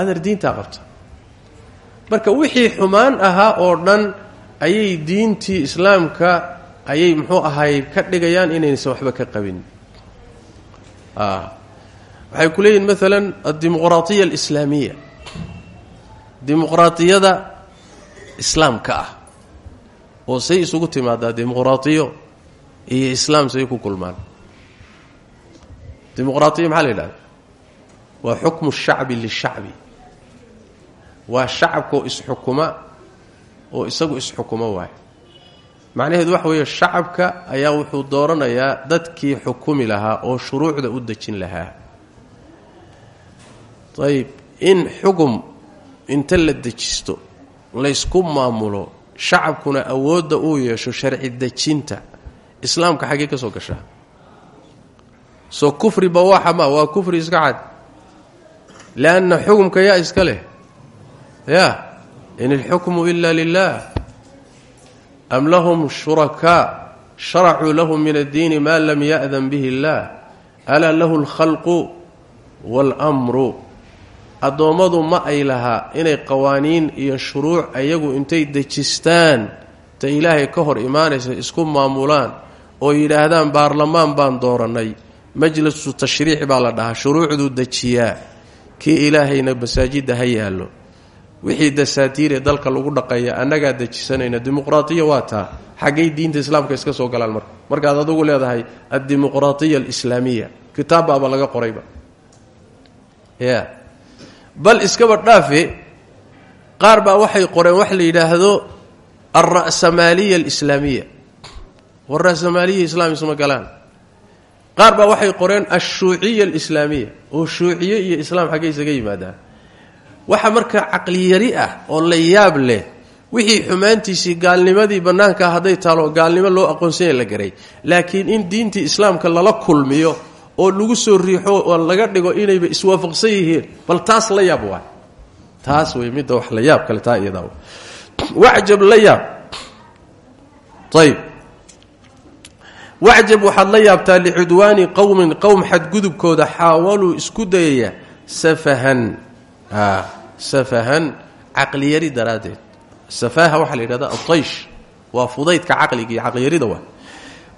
adeer diintaa qabta marka wixii xumaan ahaa oo dhan ayay diintii islaamka ayay muxuu ahay ka dhigayaan inaysan waxba ka qabin. Waxay ku leeyihiin maalan addimuqraatiya alislaamiya dimuqraatiyada islaamka ah oo say isugu timaadaa dimuqraatiyo iyo islaam say ku kulmaan dimuqraatiya maxaa la yidhahda waa xukmu shacbi lishacbi waa shacabkaoo isxukuma oo isagu isxukuma waay macnaheedu waxa weeye shacabka ayaa wuxuu dooranayaa dadkii xukumi lahaa oo shuruucda u dejin lahaa ayib in xugum inta la dejisto laysku maamulo shacabkuna awoodda uu yeesho sharci dejinta islaamka xaggee ka soo gashaa so kufri bawaaxa ma waa kufri iska cad. Lianna xukumka yaa iska leh. Ya in ilxukmu ila lilah am lahum shurakaa sharacuu lahum min addiini maa lam ya'dan bihi illaah alaa lahu alkhalqu waalmru addoommadu ma ay lahaa inay qawaaniin iyo shuruuc ayagu intay dejistaan ta ilaahay ka hor imaanaysa isku maamulaan oo yidhaahdaan baarlamaan baan doorannay majlisu tashriic baa la dhahaa shuruucduu dejiyaa kii ilaahayna masaajidda ha yaallo. Wixii dasaatiiree dalka lagu dhaqaya annagaa dejisanayna dimuqraatiya waa taa. Xaggay diinta islaamka iska soo galaan marka. Markaad adugu leedahay addimuqraatiya alislaamiya. Kitaabbaaba laga qorayba. Ya bal iskaba dhaafe qaar baa waxay qoreen wax la yidhaahdo alra'samaaliya alislaamiya. Wara'samaaliya islaam isma galaan qaar baa waxay qoreen alshuuciya alislaamiya oo shuuciye iyo islaam xaggay isaga yimaadaan waxa marka caqliyari ah oo la yaab leh wixii xumaantiisii gaalnimadii bannaankaa hadday taalo gaalnimo loo aqoonsanya la garay. Laakiin in diintii islaamka lala kulmiyo oo lagu soo riixo oo laga dhigo inayba iswaafaqsan yihiin bal taas la yaab waay. Taas wey midda wax la yaab kale taa iyadaa wacjab la yaab. Ayb wacjab waxaad la yaabtaa licudwaani qowmin qowm xadgudubkooda xaawaluu isku dayaya safahan. Safahan caqliyari daraaddeed. Safaaha waxaa la yidhahda adaysh waa fudaydka caqliga iyo caqliyarida waa.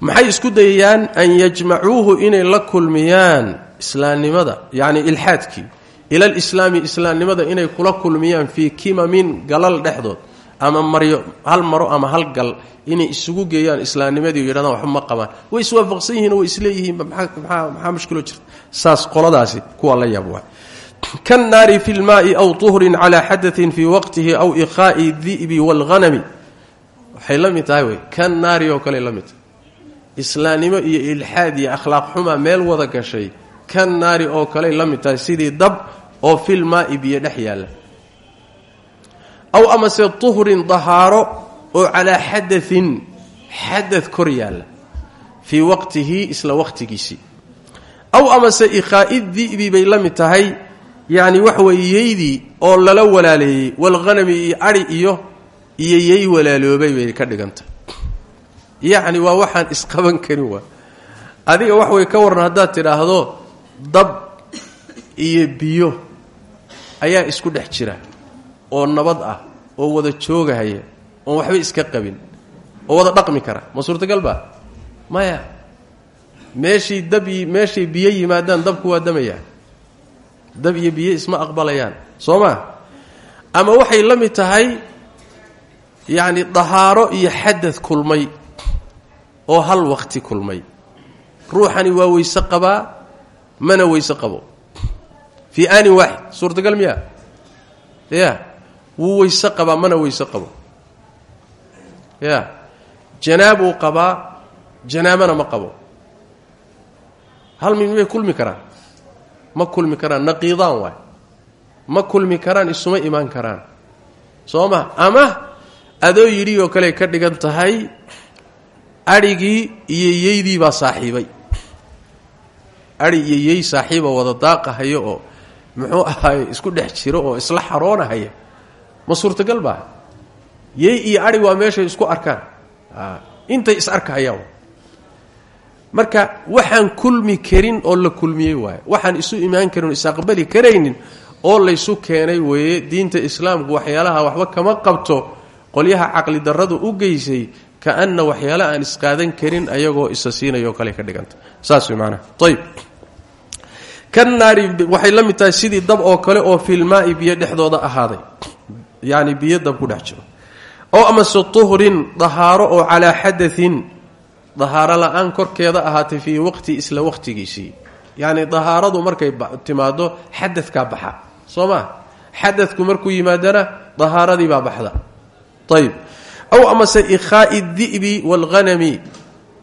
Maxay isku dayayaan an yajmacuuhu inay la kulmiyaan islaamnimada yacni ilxaadkii ila alislaami islaamnimada inay kula kulmiyaan fii kimamin galal dhexdood ama maryo hal maro ama hal gal inay isugu geeyaan islaamnimadii o yidhahdaan waxba ma qabaan. Way iswaafaqsan yihiin oo way isleeyihiinba maxaa mushkilo jirta? Saas qoladaasi kuwa la yaab waa kannaari fi lmaai aw tuhrin calaa xadatin fii waqtihi aw iqaa'i di'bi waalghanami waxay la mid tahay wey kan naari oo kale la mid iyo ilxaad iyo akhlaaq xuma meel wada gashay kan naari oo kaley la mid tahay sidii dab oo fil maa'i biyo dhex yaalla aw amase tuhrin dahaaro oo calaa xadain xadad kor yaalla fii waqtihi isla waqtigiisii aw amase iqaa'i di'bi bay la mid tahay yacni waxa weeye yeydii oo lala walaaleeyey walghanami iyo adhi iyo iyo yey walaaloobay bay ka dhigantah yacni waa waxaan isqaban karin waa. Adiga wax way ka warran haddaad tidhaahdo dab iyo biyo ayaa isku dhex jira oo nabad ah oo wada joogahaya oon waxba iska qabin oo wada dhaqmi kara. Ma suurtagal baa maya meeshii dab meeshay biyo yimaadaan dabku waa damayaa dab iyo biyo isma aqbalayaan. Soo maa ama waxay la mid tahay yacni dahaaro iyo xadad kulmay oo hal waqti kulmay. Ruuxani waa weyse qabaa mana weyse qabo. Fii aanin waaxid. Suurtagal miya? Ya wuu weyse qabaa mana weyse qabo. Ya janaabuu qabaa janaabana ma qabo. Hal mid miyay kulmi karaan. Ma kulmi karaan naqiidaan waay. Ma kulmi karaan isuma imaan karaan. Soo ma ama adoo yidhi oo kale ka dhigan tahay adhigii iyo yeydii baa saaxiibay. Adhi iyo yey saaxiiba wada daaqahayo oo muxuu ahaay isku dhex jiro oo isla xaroonahaya ma suurtagal baa? Yey iyo adhi waa meeshay isku arkaan. Intay is arkahayaan marka waxaan kulmi karin oo la kulmiyey waayo waxaan isu imaan karin oo isaqbali karaynin oo laysu keenay weeye diinta islaamku waxyaalaha waxba kama qabto. Qolyaha caqli darradu u geysay kaana waxyaala aan isqaadan karin ayagoo isa siinayoo kale ka dhiganta. Saas way maanaha ayb kan naari waxay la tahay sidii dab oo kale oo filmaa'i biyo dhexdooda ahaaday yacni biyo dab ku dhex jiro. Oo amase tuhrin dahaaro oo calaa xadain dahaaro la'aan korkeeda ahaatay fii waqti isla waqtigiisii. Yacni dahaaradu markay timaado xadadkaa baxa. Soo maa xadadku markuu yimaadana dahaaradii baa baxda. Ayb aw amase ikhaa'i di'bi waalghanami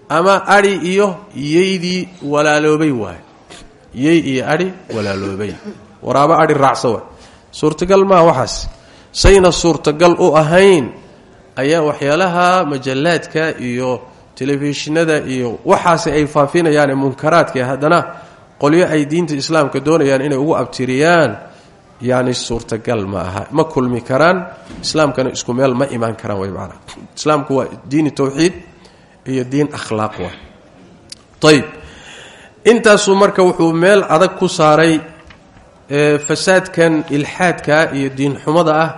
ama adhi iyo yeydii walaaloobay waay. Yey iyo adhi walaaloobay. Waraabo adhi raacsa waay. Suurtagal maa waxaas sayna suurtagal u ahayn ayaa waxyaalaha majallaadka iyo telefishinada iyo waxaasi ay faafinayaane munkaraadka haddana qolyo ay diinta islaamka doonayaan inay ugu abtiriyaan yacni suurtagal ma aha. Ma kulmi karaan islaamkana isku meel ma imaan karaan way maanaa islaamku waa diini tawxiid iyo diin akhlaaq waa. Ayb intaasuu marka wuxuu meel adag ku saaray fasaadkan ilxaadka iyo diinxumada ah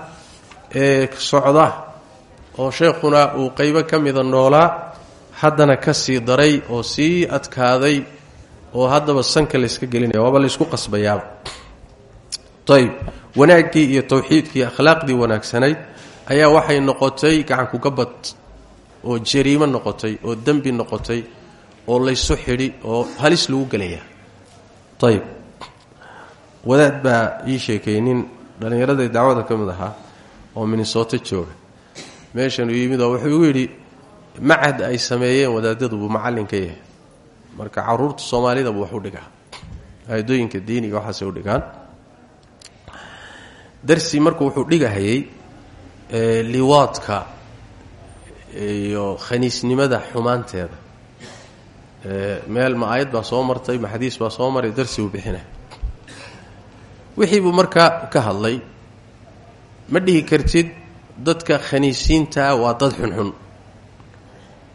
ee socda oo sheekhuna uu qeybo ka mida noolaa haddana ka sii daray oo sii adkaaday oo haddaba sanka layska gelinaya waaba laysku qasbayaaba. Ayb wanaaggii iyo tawxiidkii akhlaaqdii wanaagsanayd ayaa waxay noqotay gacankugabad oo jariimo noqotay oo dembi noqotay oo laysu xidhi oo halis lagu gelaya ayb wadaad baa ii sheekeeyey nin dhallinyaraday dacwada ka mid ahaa oo minnesooto jooga. Meeshanuu yimid oo wuxuu igu yidhi macad ay sameeyeen wadaadadu buu macallin ka yahay. Marka carruurta soomaalida buu wax u dhigaa. Aadooyinka diiniga waxaasay u dhigaan. Darsi marku wuxuu dhigahayay liwaadka iyo khaniisnimada xumaanteeda. Meel ma aayad baa soo martay ma xadiis baa soo maray darsi buu bixinay wixii buu markaa ka hadlay. Ma dhihi kartid dadka khaniisiintaa waa dad xunxun.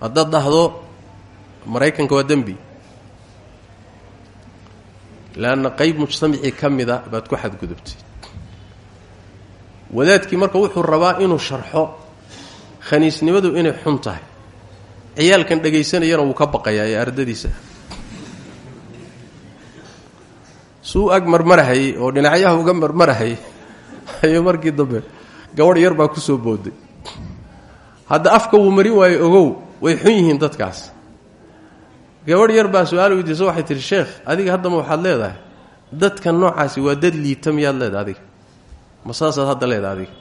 Haddaad dhahdo maraykanka waa dembi. Leanna qeyb mujtamacii ka mida baad ku xadgudubtay wadaadkii marka wuxuu rabaa inuu sharxo khaniisnimadu inay xun tahay. Ciyaalkan dhegaysanayana wuu ka baqayaa ee ardadiisa suu ag marmarahayey oo dhinacyaha uga marmarahayay ayuu markii dambe gabadh yar baa ku soo booday. Hadda afka wuu marin waaye ogow way xun yihiin dadkaas. Gabadh yar baa su'aal weydiisa waxay tihi sheekh adiga haddama waxaad leedahay dadka noocaasi waa dad liita miyaad leedahay adiga. Ma saasaad hadda leedahay adiga.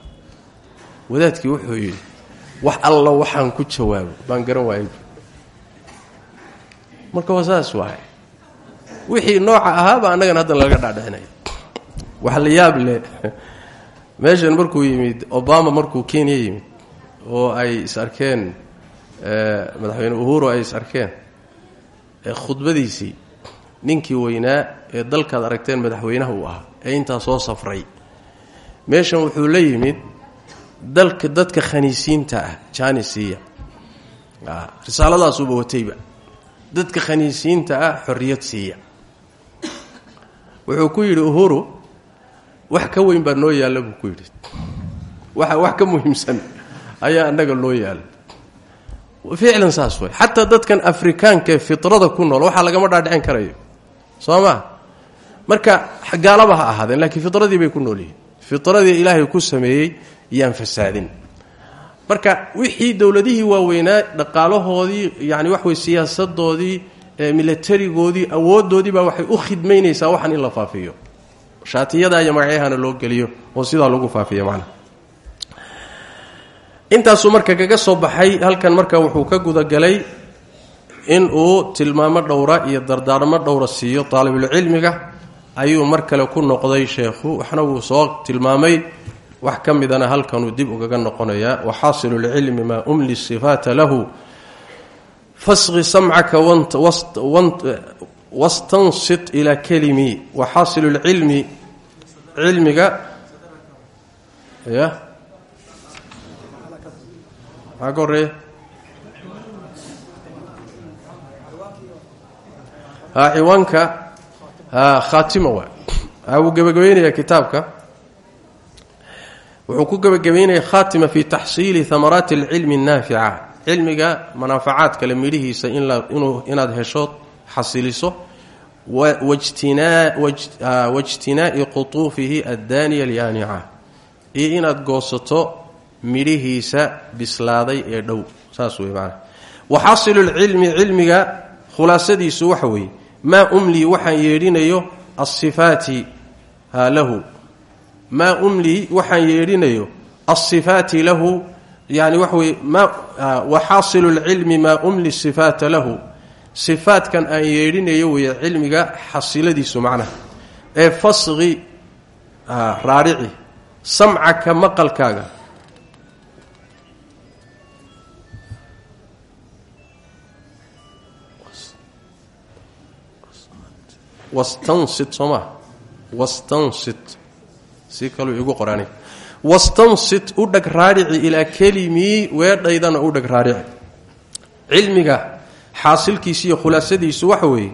Wadaadkii wuxuu yidhi wax alla waxaan ku jawaabo baan garan waayay marka waa saas wixii nooca ahaaba annagana haddan laga dhaadhicinaya wax la yaab leh meeshan markuu yimid obama markuu kenya yimid oo ay is arkeen madaxweyne uhuru ay is arkeen khudbadiisii ninkii weynaa ee dalkaad aragteen madaxweynaha uu ahaa ee intaa soo safray. Meeshan wuxuu la yimid dalka dadka khaniisiinta ah janisiya risaaladaasuuba watayba. Dadka khaniisiinta ah xorriyad siiya wuxuu ku yidhi uhuru wax ka weyn baa noo yaalla buu ku yidhi. Wax ka muhiimsan ayaa annaga noo yaalla. Ficlan saas way. Xataa dadkan afrikaanka ee fitrada ku nool waxaa lagama dhaadhicin karayo. Soo ma? Marka gaalaba ha ahaadeen laakiin fitradii bay ku nool yihiin. Fitradii ilaahay ku sameeyey yaan fasaadin. Marka wixii dowladihii waaweynaa dhaqaalahoodii yani wax wey siyaasadoodii milatarigoodii awoodoodii baa waxay u khidmaynaysaa waxan in la faafiyo. Shaatiyada iyo magacyahana loo geliyo oo sidaa lagu faafiyo macnaha intaasuu marka kaga soo baxay halkan marka wuxuu ka gudagalay in uu tilmaamo dhowra iyo dardaarmo dhowra siiyo daalibulcilmiga ayuu mar kale ku noqday sheekhu waxna wuu soo tilmaamay. Wax ka midana halkanuu dib ugaga noqonayaa waxaasilu lcilmi maa umli sifaata lahu fasqi samcaka wastansit ilaa kelimi waxaasilu lcilmi cilmiga ya? Maxaa ka horreeya ha ciwaanka ha khaatima waa ha wuu gebagabaynayaa wuxuu ku gebagabaynaya khaatima fi taxsiili hamaraati alcilmi annaafica cilmiga manaafacaad kale midhihiisa inaad heshood xasiliso wajtinaa'i qutuufihi addaaniya alyaanica iyo inaad goosato midhihiisa bislaaday ee dhow saas wey maanaa waxaasilu lcilmi cilmiga khulaasadiisu waxa weeye maa umlii waxaan yeedhinayo asifaati lahu. Maa umlii waxaan yeedhinayo asifaati lahu yani waxa weye waxaasilu lcilmi maa umli sifaata lahu. Sifaatkan aan yeedhinayo weeye cilmiga xasiladiisu macnaha ee fasqi raarici samcaka maqalkaaga. Wastansit soo maa wastansit. Si kaluu igu wastansit u dheg raarici ilaa kelimii weedhaydana u dheg raarici cilmiga xaasilkiisu iyo khulaasadiisu waxa weeye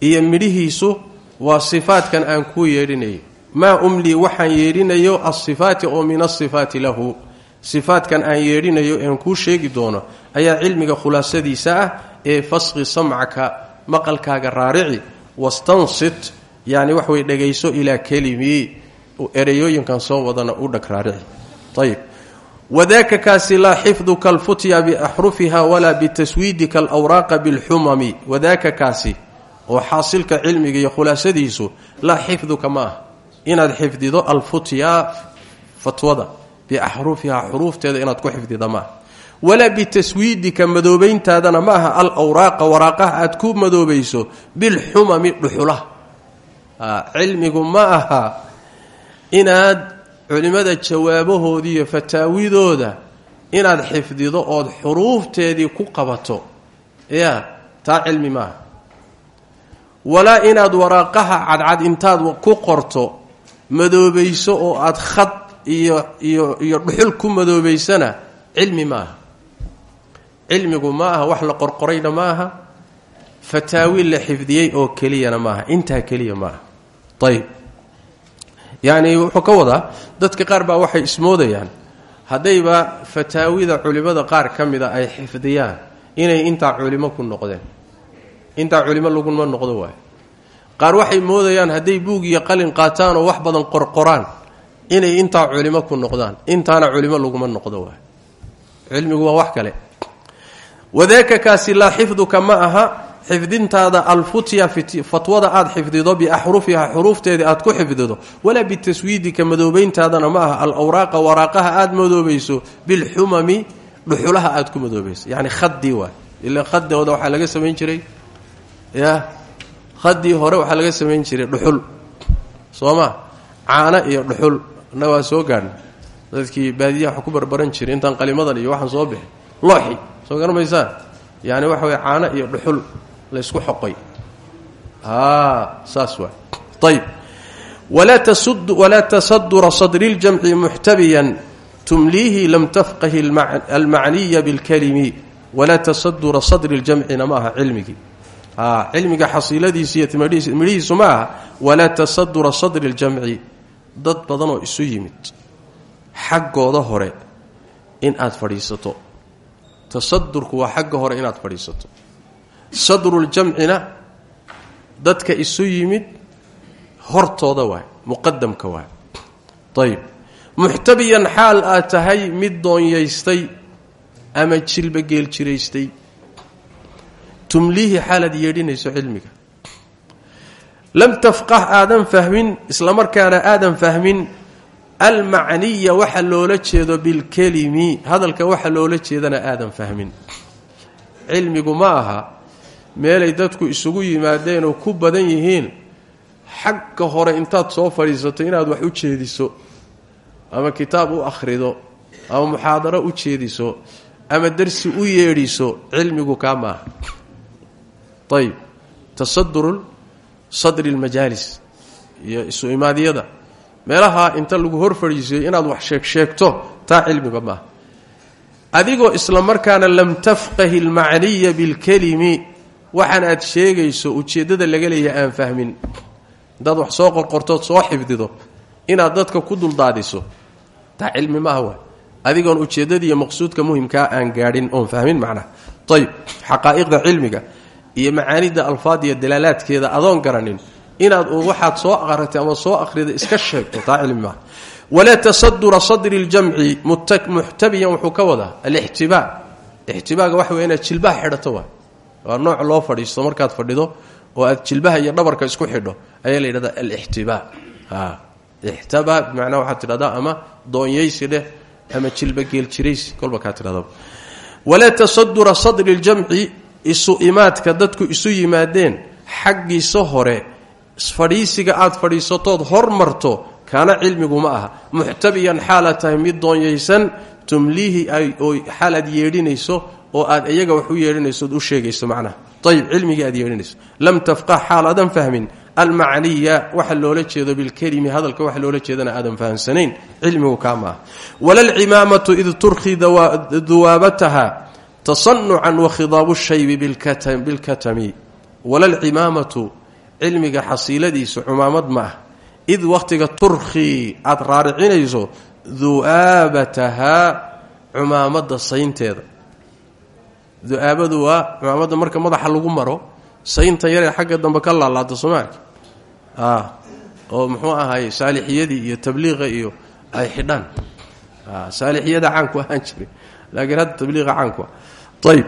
iyo midhihiisu waa sifaatkan aan kuu yeedhinayo maa umlii waxaan yeedhinayo asifaati oo min asifaati lahu sifaatkan aan yeedhinayo ean kuu sheegi doono ayaa cilmiga khulaasadiisa ah ee fasqi samcaka maqalkaaga raarici wastansit yani wax way dhegayso ilaa kelimii ereyooyinkan soo wadana u dhag raarici ayib wadaaka kaasi laa xifduka alfutya biaxrufiha walaa bitaswiidika alawraaqa bilxumami wadaaka kaasi oo xaasilka cilmiga iyo khulaasadiisu laa xifduka ma ah. Inaad xifdido alfutya fatwada biaxrufiha xuruufteeda inaad ku xifdida maaha walaa bitaswiidika madoobayntaadana ma aha alawraaqa waraaqaha aad ku madoobayso bilxumami dhuxulaha. Cilmigu ma aha inaad culimmada jawaabahoodii iyo fataawidooda inaad xifdido ood xuruufteedii ku qabato. Ya taa cilmi maaha. Walaa inaad waraaqaha cadcad intaad ku qorto madoobayso oo aad khad iyo iyo iyo dhuxul ku madoobaysana cilmi maaha. Cilmigu ma aha wax la qorqorayna ma aha fataawi la xifdiyey oo keliyana maaha. Intaa keliya maaha. Ayib yacni wuxuu ka wadaa dadka qaar baa waxay ismoodayaan haddayba fataawida culimmada qaar ka mida ay xifdiyaan inay intaa culimo ku noqdeen. Intaa culimo laguma noqdo waayo. Qaar waxay moodayaan hadday buug iyo qalin qaataan oo wax badan qorqoraan inay intaa culimo ku noqdaan. Intaana culimo laguma noqdo waayo. Cilmigu waa wax kale. Wadaaka kaasi laa xifduka ma aha xifdintaada alfutya fatwada aad xifdido biaxrufiha xuruufteeda aad ku xifdido walaa bitaswiidika madoobayntaadana ma aha alawraaqa waraaqaha aad madoobayso bilxumami dhuxulaha aad ku madoobaysa yacni khadii waay ila khadooda waxaa laga samayn jiray. Ya? Khadii hore waxaa laga samayn jiray dhuxul. Soo ma? Caano iyo dhuxul. Na waa soo gaadhna dadkii baadiyaha wax ku barbaran jiray intaan qalimadan iyo waxaan soo bixin looxi. Soo garamaysaan yani waxa way caano iyo dhuxul laysku xoqoy ah, saas waay. Ayb walaa tasadura sadri ljamci muxtabiyan tumliihi lam tafqahi almacniya bilkalimi wala tasadura sadri ljamcina ma aha cilmigii ah, cilmiga xasiiladiisi iyo midhihiisu ma aha walaa tasadura sadri ljamci dad badanoo isu yimid. Xaggooda hore in aad fadhiisato. Tasadurku waa xagga hore inaad fadhiisato sadruljamcina dadka isu yimid hortooda waay muqadamka waay. Ayb muxtabiyan xaal aad tahay mid doonyaystay ama jilba geeljiraystay tumliihi xaalaad yeedhinayso cilmiga. Lam tafqah aadan fahmin islamarkaana aadan fahmin almacniya waxa loola jeedo bilkelimi hadalka waxa loola jeedana aadan fahmin. Cilmigu ma aha meelay dadku isugu yimaadeen oo ku badan yihiin xagga hore intaad soo fadhiisato inaad wax u jeediso ama kitaab u akhrido ama muxaadaro u jeediso ama darsi u yeedhiso cilmigu kaa maaha. Ayb tasaduru sadri lmajaalis iyo isu imaadyada meelaha inta lagu hor fadhiisiyo inaad wax sheeg sheegto taa cilmiga maaha. Adigoo isla markaana lam tafqahi almacniya bilkelimi waxaan aad sheegayso ujeeddada laga leeyahay aan fahmin. Intaad wax soo qorqortood soo xifdido inaad dadka ku duldaadiso taa cilmi maaha waa adigoon ujeeddadiiyo maqsuudka muhimkaa aan gaadhin oon fahmin macnaha ayb xaqaa'iqda cilmiga iyo macaanida alfaad iyo dalaalaadkeeda adoon garanin inaad waxaad soo aqratay ama soo akhrida iska sheegto. Taa cilmi walaa tasadura sadri ljamci muxtabiyan wuxuu ka wadaa alixtibaa ixtibaaga waxa jilbaha xidhato waa waa nooc loo fadhiisto markaad fadhido oo aad jilbaha iyo dhabarka isku xidho ayaa la yidhahdaa alixtibaa ixtabaa bimacnaa waxaad tidhahdaa ama doonyaysi dheh ama jilba geeljiraysi kolba kaa tidhadaba walaa tasadura sadri ljamci isu imaadka dadku isu yimaadeen xaggiisa hore fadhiisiga aad fadhiisatood hormarto kaana cilmigu ma aha. Muxtabiyan xaalaad tahay mid doonyaysan tumliihi oo xaalaad yeedhinayso oo aad iyaga wax u yeedhinaysood u sheegayso macnaha. Ayb cilmigii aad yeedhinayso lam tafqah xaalaadan fahmin. Almacniya waxa loola jeedo bilkelimi hadalka waxa loola jeedana aadan fahamsanayn cilmigu kaa maaha walalcimaamatu id turkhii duwaabataha tasanucan wakhidaabu shaybi bilkatami walalcimaamatu cilmiga xasiiladiisu cumaamad ma id wakhtiga turkhii aad raaricinayso du'aabatahaa cumaamada saynteeda du'aabadu waa cumaamada marka madaxa lagu maro saynta yaree xagga dambe ka laalaada soomaalka oo muxuu ahaay saalixiyadii iyo tabliiqa iyo ay xidhaan. Saalixiyada caanku ahaan jiray laakiin hadda tabliiqa caanku ayb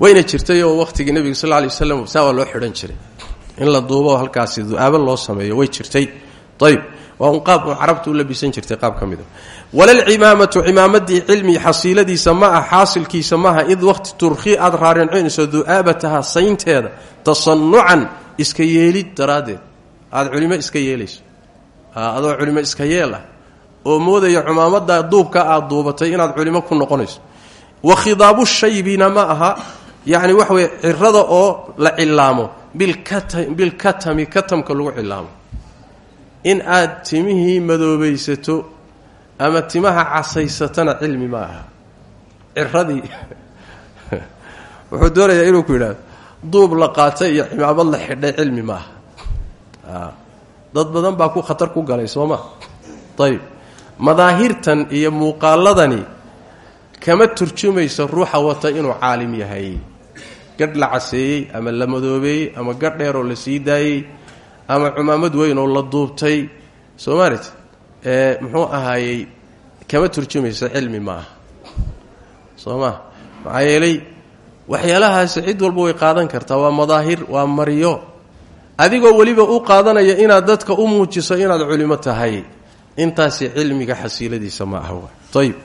wayna jirtay oo wakhtigii nebiga sal lay waslam saa waa loo xidhan jiray. In la duubo halkaasi du'aabo loo sameeyo way jirtay. Ayb waa un qaab carabta u labisan jirtay qaab ka mida walalcimaamatu cimaamadii cilmi xasiiladiisa ma ah xaasilkiisa maaha id waqti turkhi aad raarincinayso du'aabataha saynteeda tasanucan iska yeelid daraaddeed. Aad culimo iska yeelayso. Adoo culimo iska yeel ah oo moodaya cumaamada duubka aad duubatay inaad culimo ku noqonayso. Wa khidaabu shaybina ma aha yacni waxa weye cirada oo la cilaamo bilkatami katamka lagu cilaamo in aad timihii madoobaysato ama timaha casaysatana cilmi ma aha. Ciradii. Wuxuu doonayaa inuu ku yidhaahdo duub la qaatay iyo cimaamad la xidhay cilmi ma aha. Dad badan baa ku khatar ku galay soo ma? Ayb madaahirtan iyo muuqaaladani kama turjumaysa ruuxa wata inuu caalim yahay. Gadh la caseeyey ama la madoobeeyey ama gadh la sii daayey ama cumaamad weyn oo la duubtay soo maalit ee muxuu ahaayey kama turjumaysa cilmi ma aha soo ma? Maxaa yeelay waxyaalahaasi cid walba way qaadan kartaa waa madaahir waa maryo. Adigoo weliba u qaadanaya inaad dadka u muujiso inaad culimo tahay intaasi cilmiga xasiiladiisa ma aha ayb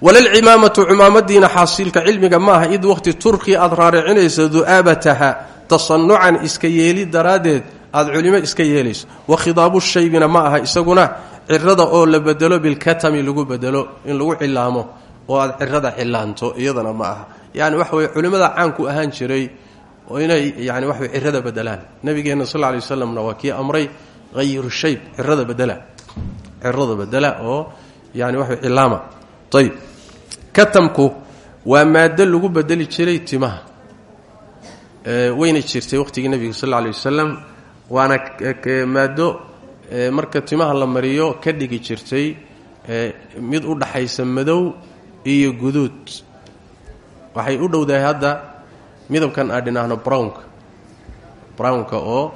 walalcimaamatu cimaamadiina xaasiilka cilmiga ma aha id waqti turki aad raaricinayso du'aabataha tasanucan iska yeeli daraaddeed aad culimo iska yeelayso wa khidaabu shaybina ma aha isaguna cirada oo la bedelo bilkatami lagu bedelo in lagu cilaamo oo aad cirada cilaanto iyadana ma aha. Yani waxa weye culimmada caanku ahaan jiray oo inay yani waxawey cirada bedelaan. Nabigeenna sal lay waslamna waa kii amray hayiru shayb cirada bedela. Cirada bedela oo yani waxa cilaama ayb katamku waa maado lagu bedeli jiray timaha. Wayna jirtay waqhtigii nebiga sal lay wasalam waana maado marka timaha la mariyo ka dhigi jirtay mid u dhaxaysa madow iyo guduud. Waxay u dhowdahay hadda midabkan aan dhinaahno brownka. Brownka oo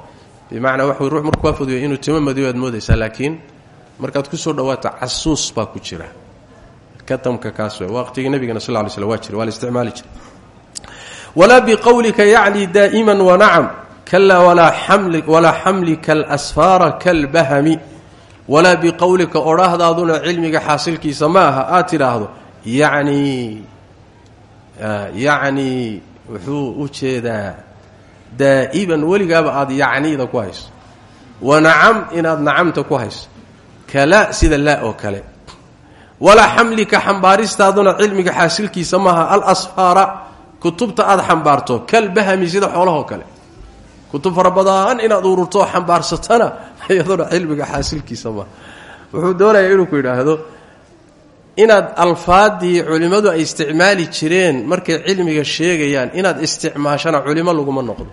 bimacnaa waxa ruux markuu fuduyo inuu timo madow aad moodaysaa laakiin markaad ku soo dhawaato casuus baa ku jira. Katamka kaas w waqtigii nabigana sal ly slm waa jira waa la isticmaali jira walaa biqowlika yacni kala walaa xamlika alasfaara kalbahami walaa biqowlika odhaahdaaduna cilmiga xaasilkiisa ma aha aad tidhaahdo yacni yacni wuxuu u jeedaa daa'iban weligaaba aad yacniida ku hayso wanacam inaad nacamta ku hayso kala sida laa oo kale walaa xamlika xambaaristaaduna cilmiga xaasilkiisa maaha alasfaara kutubta aad xambaarto kalbahami sida xoolahoo kale kutub fara inaad ururtoo xambaarsatana iyaduna cilmiga xaasilkiisa maaha wuxuu doonayaa inuu ku yidhaahdo inaad alfaadii culimmadu ay isticmaali jireen markay cilmiga sheegayaan inaad isticmaashana culimo laguma noqdo.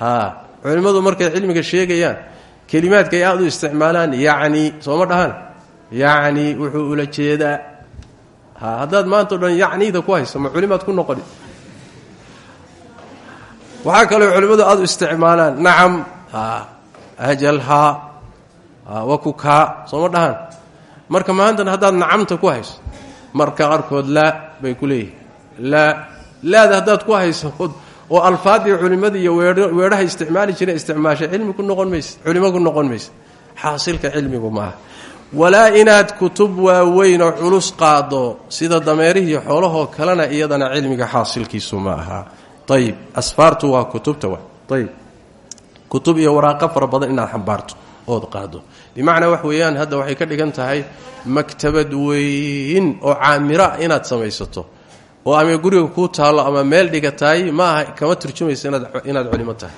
Haa culimmadu markay cilmiga sheegayaan kelimaadka ay aada u isticmaalaan yacni sooma dhahan yacni wuxuu ula jeedaa. Ha haddaad maanta o dhan yacniida ku hayso ma ku noqoni waxaa kaloo culimmadu aada u isticmaalaan. Nacam ha ajal haa wakukaa sooma dhahan marka maantana haddaad nacamta ku hayso marka qaarkood laa bay ku leeyihiin laa laada ku hayso oo alfaadii culimmada iyo weedhaha isticmaali jireen isticmaashay cilmi ku noqon mayse culimo ku noqon mayse xaasilka cilmigu maaha walaa inaad kutub waaweyn oo culus qaado sida dameerihiiyo xoolahoo kalena iyadana cilmiga xaasilkiisu ma aha ayib asfaartu waa kutubta wa? Ayib kutub iyo waraaqo fara badan inaad xambaarto ood qaado bimacnaa wax weeyaan hadda waxay ka dhigan tahay maktabad weyn oo caamira inaad samaysato. Oo ama guriga kuu taallo ama meel dhigataay ma aha kama turjumaysa inaad culimo tahay.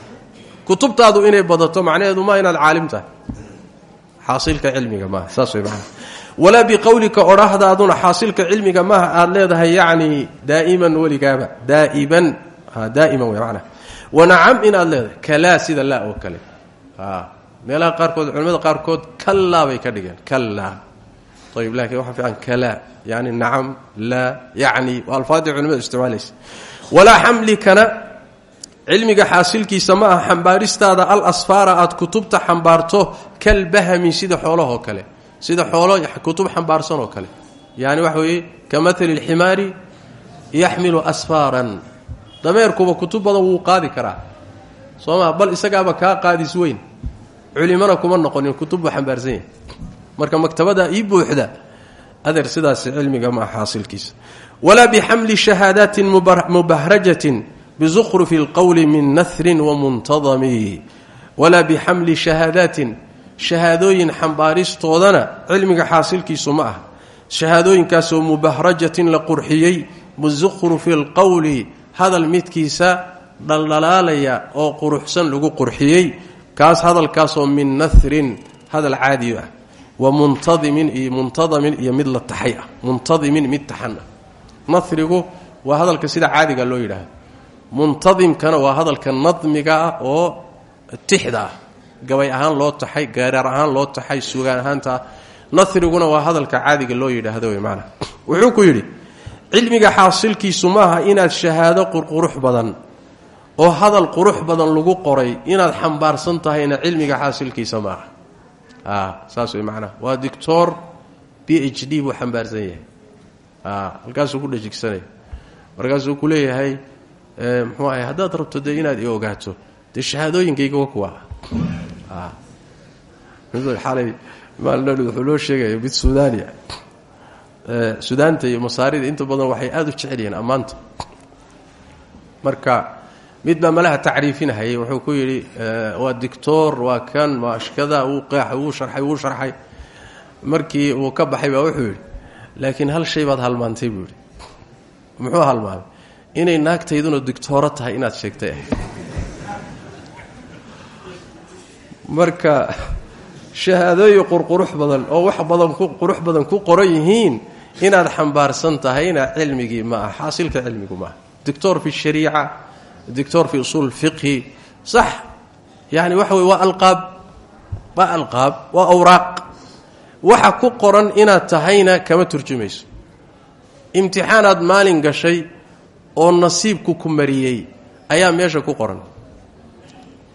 Kutubtaadu inay badato macnaheedu maa inaad caalim tahay. Xaasilka cilmiga maaha saas way macnaha. Walaa biqowlika odhahdaaduna xaasilka cilmiga maaha aada leedahay yacni daa'iman weligaaba daa'iban daa'iman wey macnaha wanacam inaad leedahay. Kalaa sida laa oo kale. Meelaha qaarkood culimada qaarkood kalaa bay ka dhigeen. Kalaa ayb laakiin waxaa fiican kalaa yani nacam laa yacni waa alfaadii culimadu isticmaalaysa. Walaa xamlikana cilmiga xaasilkiisa ma aha xambaaristaada al asfaara aad kutubta xambaarto kalbahami sida xoolahoo kale. Sida xoolo kutub xambaarsan oo kale. Yani waxa weeye ka maali lximaari yaxmilu asfaaran dameerkuba kutub badan wuu qaadi karaa. Soo ma bal isagaaba kaa qaadis weyn. Culimana kuma noqonin kutub buu xambaarsan yahay. Marka maktabada ii buuxda adeer sidaas cilmiga maa xaasilkiisa. Walaa bixamli shahaadaatin mubahrajatin bizukhrufi اlqowli min nahrin wamuntadami walaa bixamli shahaadaatin shahaadooyin xambaaristoodana cilmiga xaasilkiisu ma ah shahaadooyinkaasoo mubahrajatin la qurxiyey bizukhrufi اlqowli hadal midkiisa dhaldhalaalaya oo quruxsan lagu qurxiyey kaas hadalkaasoo min nahrin hadal caadiyo ah. Wa muntadimin iyo muntadamin iyo mid la taxay ah. Muntadimin mid taxan ah. Nahrigu waa hadalka sida caadiga loo yidhaahdo. Muntadimkana waa hadalka nadmiga ah oo tixda ah. Gabay ahaan loo taxay gaaraar ahaan loo taxay sugaan ahaanta nasriguna waa hadalka caadiga loo yidhaahdo wey maanaa wuxuu ku yidhi cilmiga xaasilkiisu maaha inaad shahaado qurqurux badan oo hadal qurux badan lagu qoray inaad xambaarsan tahayna cilmiga xaasilkiisa maaha saas wey macnaha waa doctor b h d buu xambaarsan yahay. Halkaasuu ku dhajigsanaya markaasuu ku leeyahay muxuu ahay haddaad rabto dee inaad i ogaato dee shahaadooyinkayga wa kuwa. Xalay maalin wuxuu loo sheegaya mid suudaniya sudaanta iyo masaarida inta badan waxay aada u jecel yihiin ammaanta marka mid baa malaha tacriifinahayay wuxuu ku yidhi waa dictor waa kan maashkada wuu qeexay wuu sharxay wuu sharxay. Markii uu ka baxay baa wuxuu yidhi laakiin hal shay baad halmaantay buu yidhi. Muxuu halmaamay? Inay naagtayduna dictooro tahay inaad sheegtay. Ah marka shahaadooyin qurqurux badan oo wax badan qurux badan ku qoran yihiin inaad xambaarsan tahayna cilmigii ma ah xaasilka cilmigu maaha dictor fi shariica dictor fi usuul fiqhi sax. Yani waxa weye waa alqaab waa alqaab waa awraaq. Waxa ku qoran inaad tahayna kama turjumayso. Imtixaanaad maalin gashay oo nasiibku ku mariyey ayaa meesha ku qoran.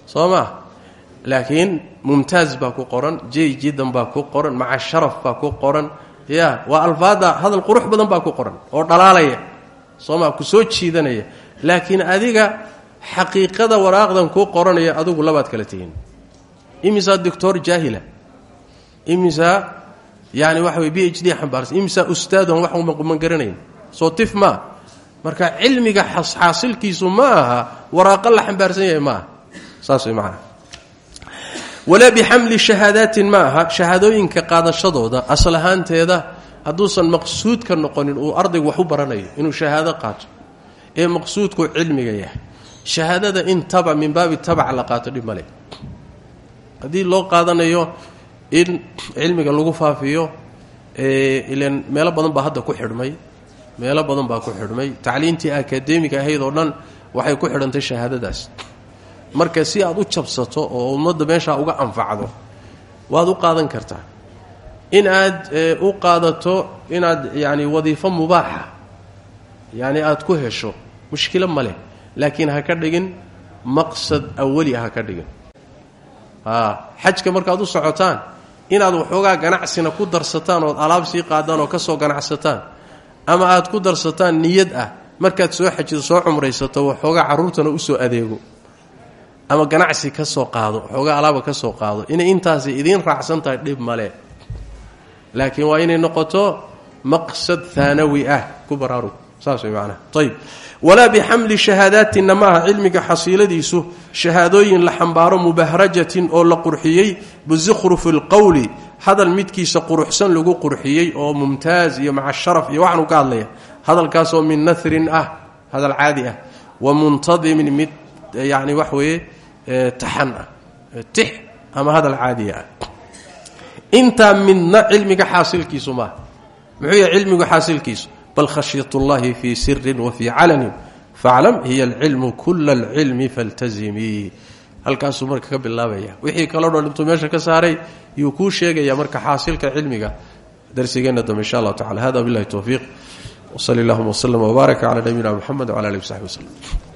Soo maa laakiin mumtaaz baa ku qoran jey jidan baa ku qoran maca sharaf baa ku qoran ya waa alfaada hadal qurux badan baa ku qoran oo dhalaalaya sooma ku soo jiidanaya. Laakiin adiga xaqiiqada waraaqdan kuu qoranaya adigu labaad kala tihin imisaa doctor jaahila imisaa yani waxa wey b h d xambaarsan? Imisaa ustaadon garanayn? Soo tif maa marka cilmiga xaasilkiisu ma aha waraaqo la xambaarsan yahay maaha saas way walaa bixamli shahaadaatin ma aha shahaadooyinka qaadashadooda asal ahaanteeda hadduusan maqsuudka noqonin uu ardaygu wax u baranayo inuu shahaado qaato ee maqsuudku cilmiga yahay. Shahaadada in tabac min baabi tabac la qaato dhib male haddii loo qaadanayo in cilmiga lagu faafiyo ilan meelo badan baa hadda ku xidhmay meelo badan baa ku xidhmay. Tacliintii akadeemiga ahayd oo dhan waxay ku xidhantay shahaadadaas marka si aad u jabsato oo ummadda meeshaa uga anfacdo waad u qaadan kartaa. In aad u qaadato inaad yani wadiifo mubaaxa yani aad ku hesho mushkilo ma leh laakiin ha ka dhigin maqsad awali ha ka dhigin. Xajka markaad u socotaan inaad waxoogaa ganacsina ku darsataan ood alaab sii qaadaan oo ka soo ganacsataan ama aad ku darsataan niyad ah markaad soo xajido soo cumraysato waxoogaa carruurtana u soo adeego ama ganacsi ka soo qaado waxoogaa alaaba ka soo qaado inay intaasi idiin raacsan tahay dhib male laakiin waa inay noqoto maqsad haanawi ah ku saas way macnaha. Ayb walaa bixamli shahaadaatinna maaha cilmiga xasiiladiisu shahaadooyin la xambaaro mubahrajatin oo la qurxiyey bizukhrufi lqowli hadal midkiisa quruxsan lagu qurxiyey oo mumtaaz iyo maca sharaf iyo waxaanu ka hadlaya. Hadalkaasoo min nahrin ah hadal caadi ah. Wa muntadimin mid yani wax taxan ah tix ama hadal caadiya ah. Intaa midna cilmiga xaasilkiisu maaha muxuu yahay cilmigu xaasilkiisu? Bal khashyat اllahi fii sirin wa fii calanin. Faclam hiya alcilmu kula alcilmi marka ka bilaabaya. Wixii kaloo dhan meesha ka saaray yuu kuu sheegaya marka xaasilka cilmiga. Darsigeenna dambe insha allah tacala hada billahi towfiiq wsali allahuma wslm wbaaraka cala nabiyina mxamed wcala alih w saxbi wslem